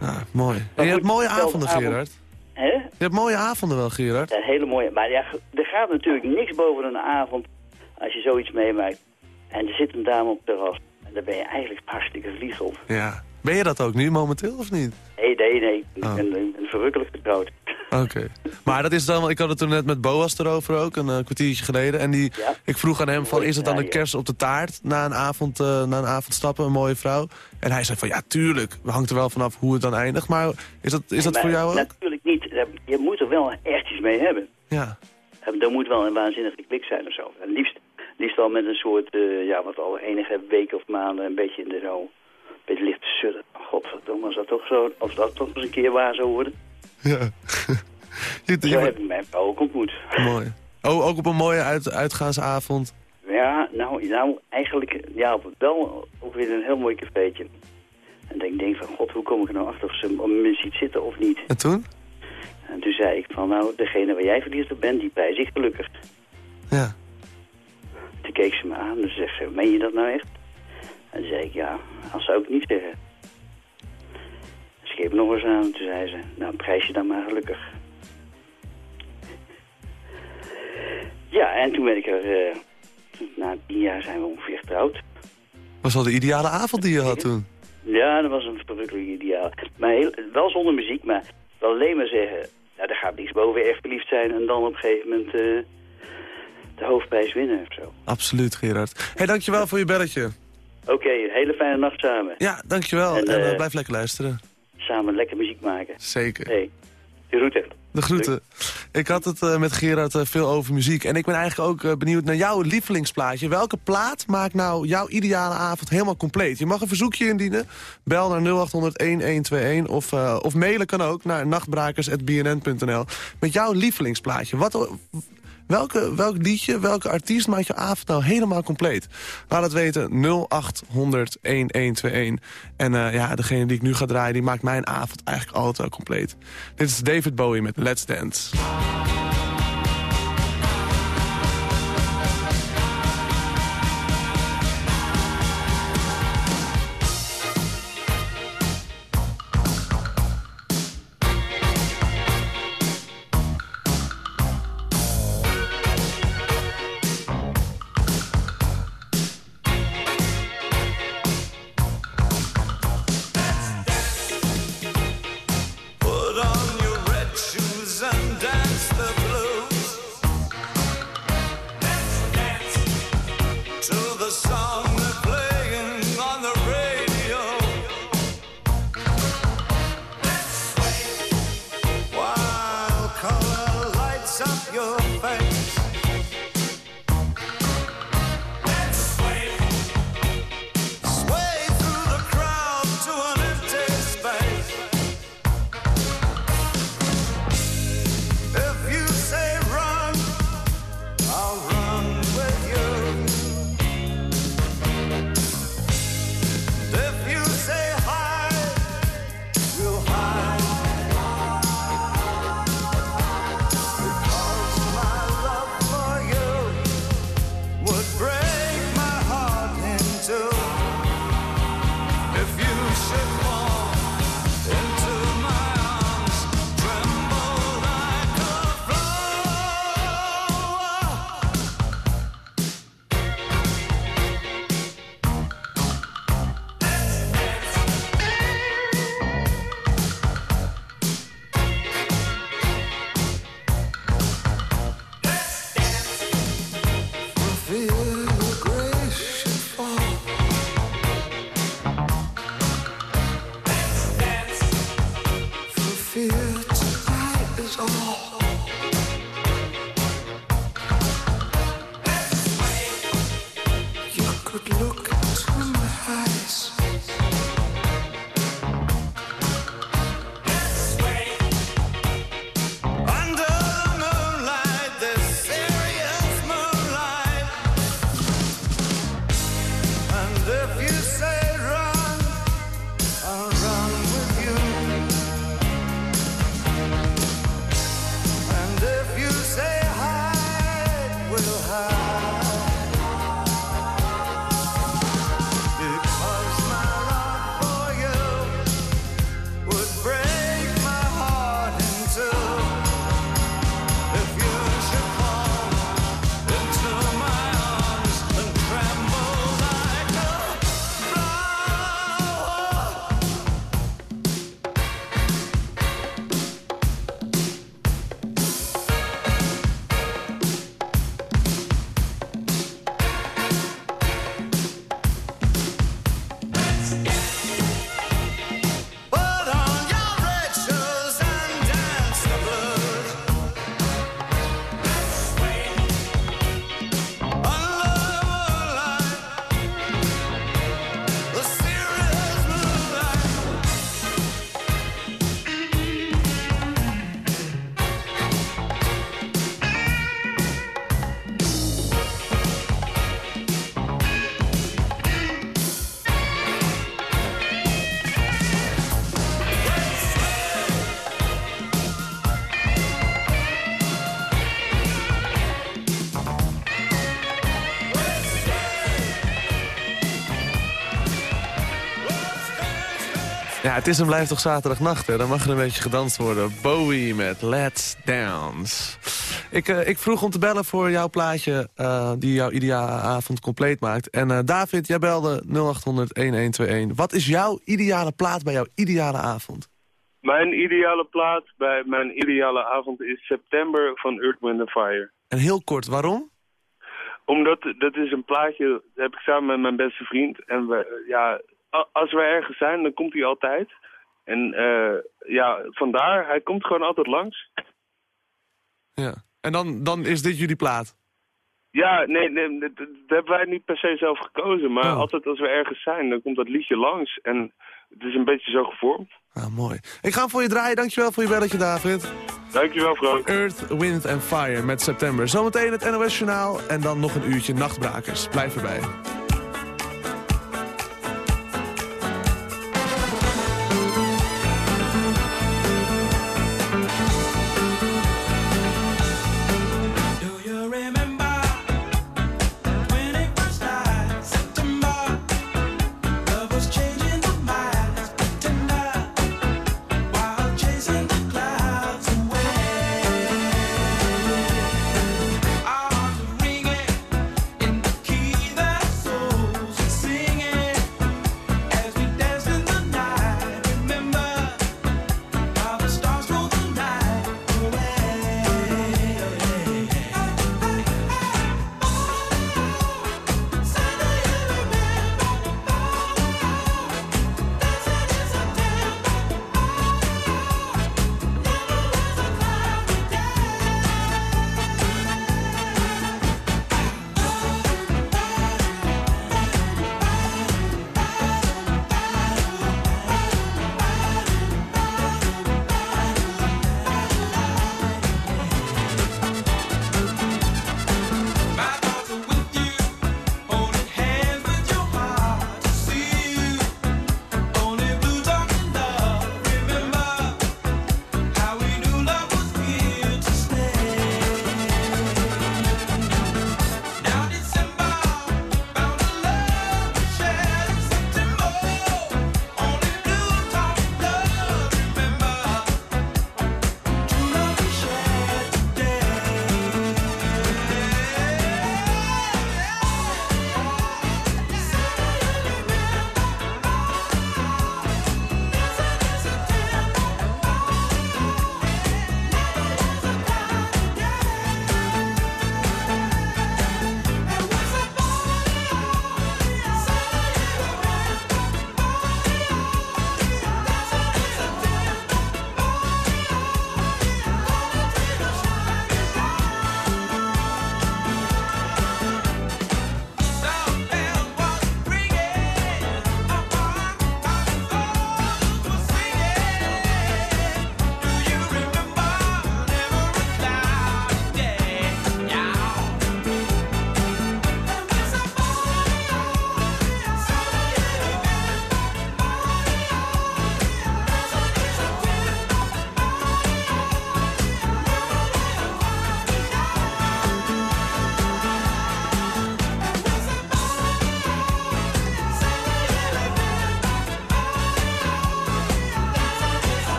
Ah, mooi. En je hebt mooie avonden, avond... Gerard. Je hebt mooie avonden wel, Gerard. Ja, hele mooie. Maar ja, er gaat natuurlijk niks boven een avond als je zoiets meemaakt. En er zit een dame op het terras. En daar ben je eigenlijk hartstikke verliefd op. Ja. Ben je dat ook nu momenteel of niet? Nee, nee, nee. Ik oh. ben, ben verrukkelijk getrouwd. Oké. Okay. Maar dat is dan, ik had het toen net met Boas erover ook, een uh, kwartiertje geleden. En die, ja. ik vroeg aan hem van, is het dan een kerst op de taart na een, avond, uh, na een avond stappen, een mooie vrouw? En hij zei van, ja, tuurlijk. Hangt er wel vanaf hoe het dan eindigt. Maar is dat, is nee, dat voor jou ook? Natuurlijk niet. Je moet er wel echt iets mee hebben. Ja. Er moet wel een waanzinnige klik zijn of zo. En liefst, liefst wel met een soort, uh, ja, wat al enige weken of maanden een beetje in de zo, een beetje licht te sudden. Godverdomme, als dat toch zo, als dat toch eens een keer waar zou worden. Ja. je, je, Zo heb ik mijn ook ontmoet. Mooi. Oh, ook op een mooie uit, uitgaansavond? Ja, nou, nou eigenlijk, ja, wel ook weer een heel mooi cafeetje. En ik denk van, god, hoe kom ik er nou achter of ze op me ziet zitten of niet? En toen? En toen zei ik van, nou, degene waar jij verliefd op bent, die prijs ik gelukkig. Ja. Toen keek ze me aan en zegt ze, meen je dat nou echt? En toen zei ik, ja, dat zou ik niet zeggen. Heb nog eens aan. Toen zei ze, nou, prijs je dan maar gelukkig. Ja, en toen ben ik er... Uh, na tien jaar zijn we ongeveer getrouwd. Was al de ideale avond die je had toen? Ja, dat was een verrukkelijk ideaal. Maar heel, wel zonder muziek, maar wel alleen maar zeggen... Nou, daar gaat niks boven echt verliefd zijn en dan op een gegeven moment... Uh, de hoofdprijs winnen of zo. Absoluut, Gerard. Hé, hey, dankjewel voor je belletje. Oké, okay, hele fijne nacht samen. Ja, dankjewel. En, en uh, blijf lekker luisteren. Samen lekker muziek maken. Zeker. Hey, de groeten. De groeten. Ik had het uh, met Gerard uh, veel over muziek. En ik ben eigenlijk ook uh, benieuwd naar jouw lievelingsplaatje. Welke plaat maakt nou jouw ideale avond helemaal compleet? Je mag een verzoekje indienen. Bel naar 0800-1121 of, of mailen kan ook naar nachtbrakers.bnn.nl. Met jouw lievelingsplaatje. Wat, Welke, welk liedje, welke artiest maakt je avond nou helemaal compleet? Laat het weten 0800 1121. En eh, ja, degene die ik nu ga draaien, die maakt mijn avond eigenlijk altijd wel compleet. Dit is David Bowie met Let's Dance. Het is en blijft toch zaterdagnacht, hè? Dan mag er een beetje gedanst worden. Bowie met Let's Dance. Ik, eh, ik vroeg om te bellen voor jouw plaatje eh, die jouw ideale avond compleet maakt. En eh, David, jij belde 0800-1121. Wat is jouw ideale plaat bij jouw ideale avond? Mijn ideale plaat bij mijn ideale avond is September van Earth, Wind Fire. En heel kort, waarom? Omdat dat is een plaatje, dat heb ik samen met mijn beste vriend. En we, ja, als we ergens zijn, dan komt hij altijd. En eh, ja, vandaar, hij komt gewoon altijd langs. Ja. En dan, dan is dit jullie plaat? Ja, nee, nee dat, dat hebben wij niet per se zelf gekozen. Maar altijd als we ergens zijn, dan komt dat liedje langs. En het is een beetje zo gevormd. Nou, mooi. Ik ga hem voor je draaien. Dankjewel voor je belletje, David. Dankjewel, Frank. Earth, Wind and Fire met September. Zometeen het NOS Journaal en dan nog een uurtje Nachtbrakers. Blijf erbij.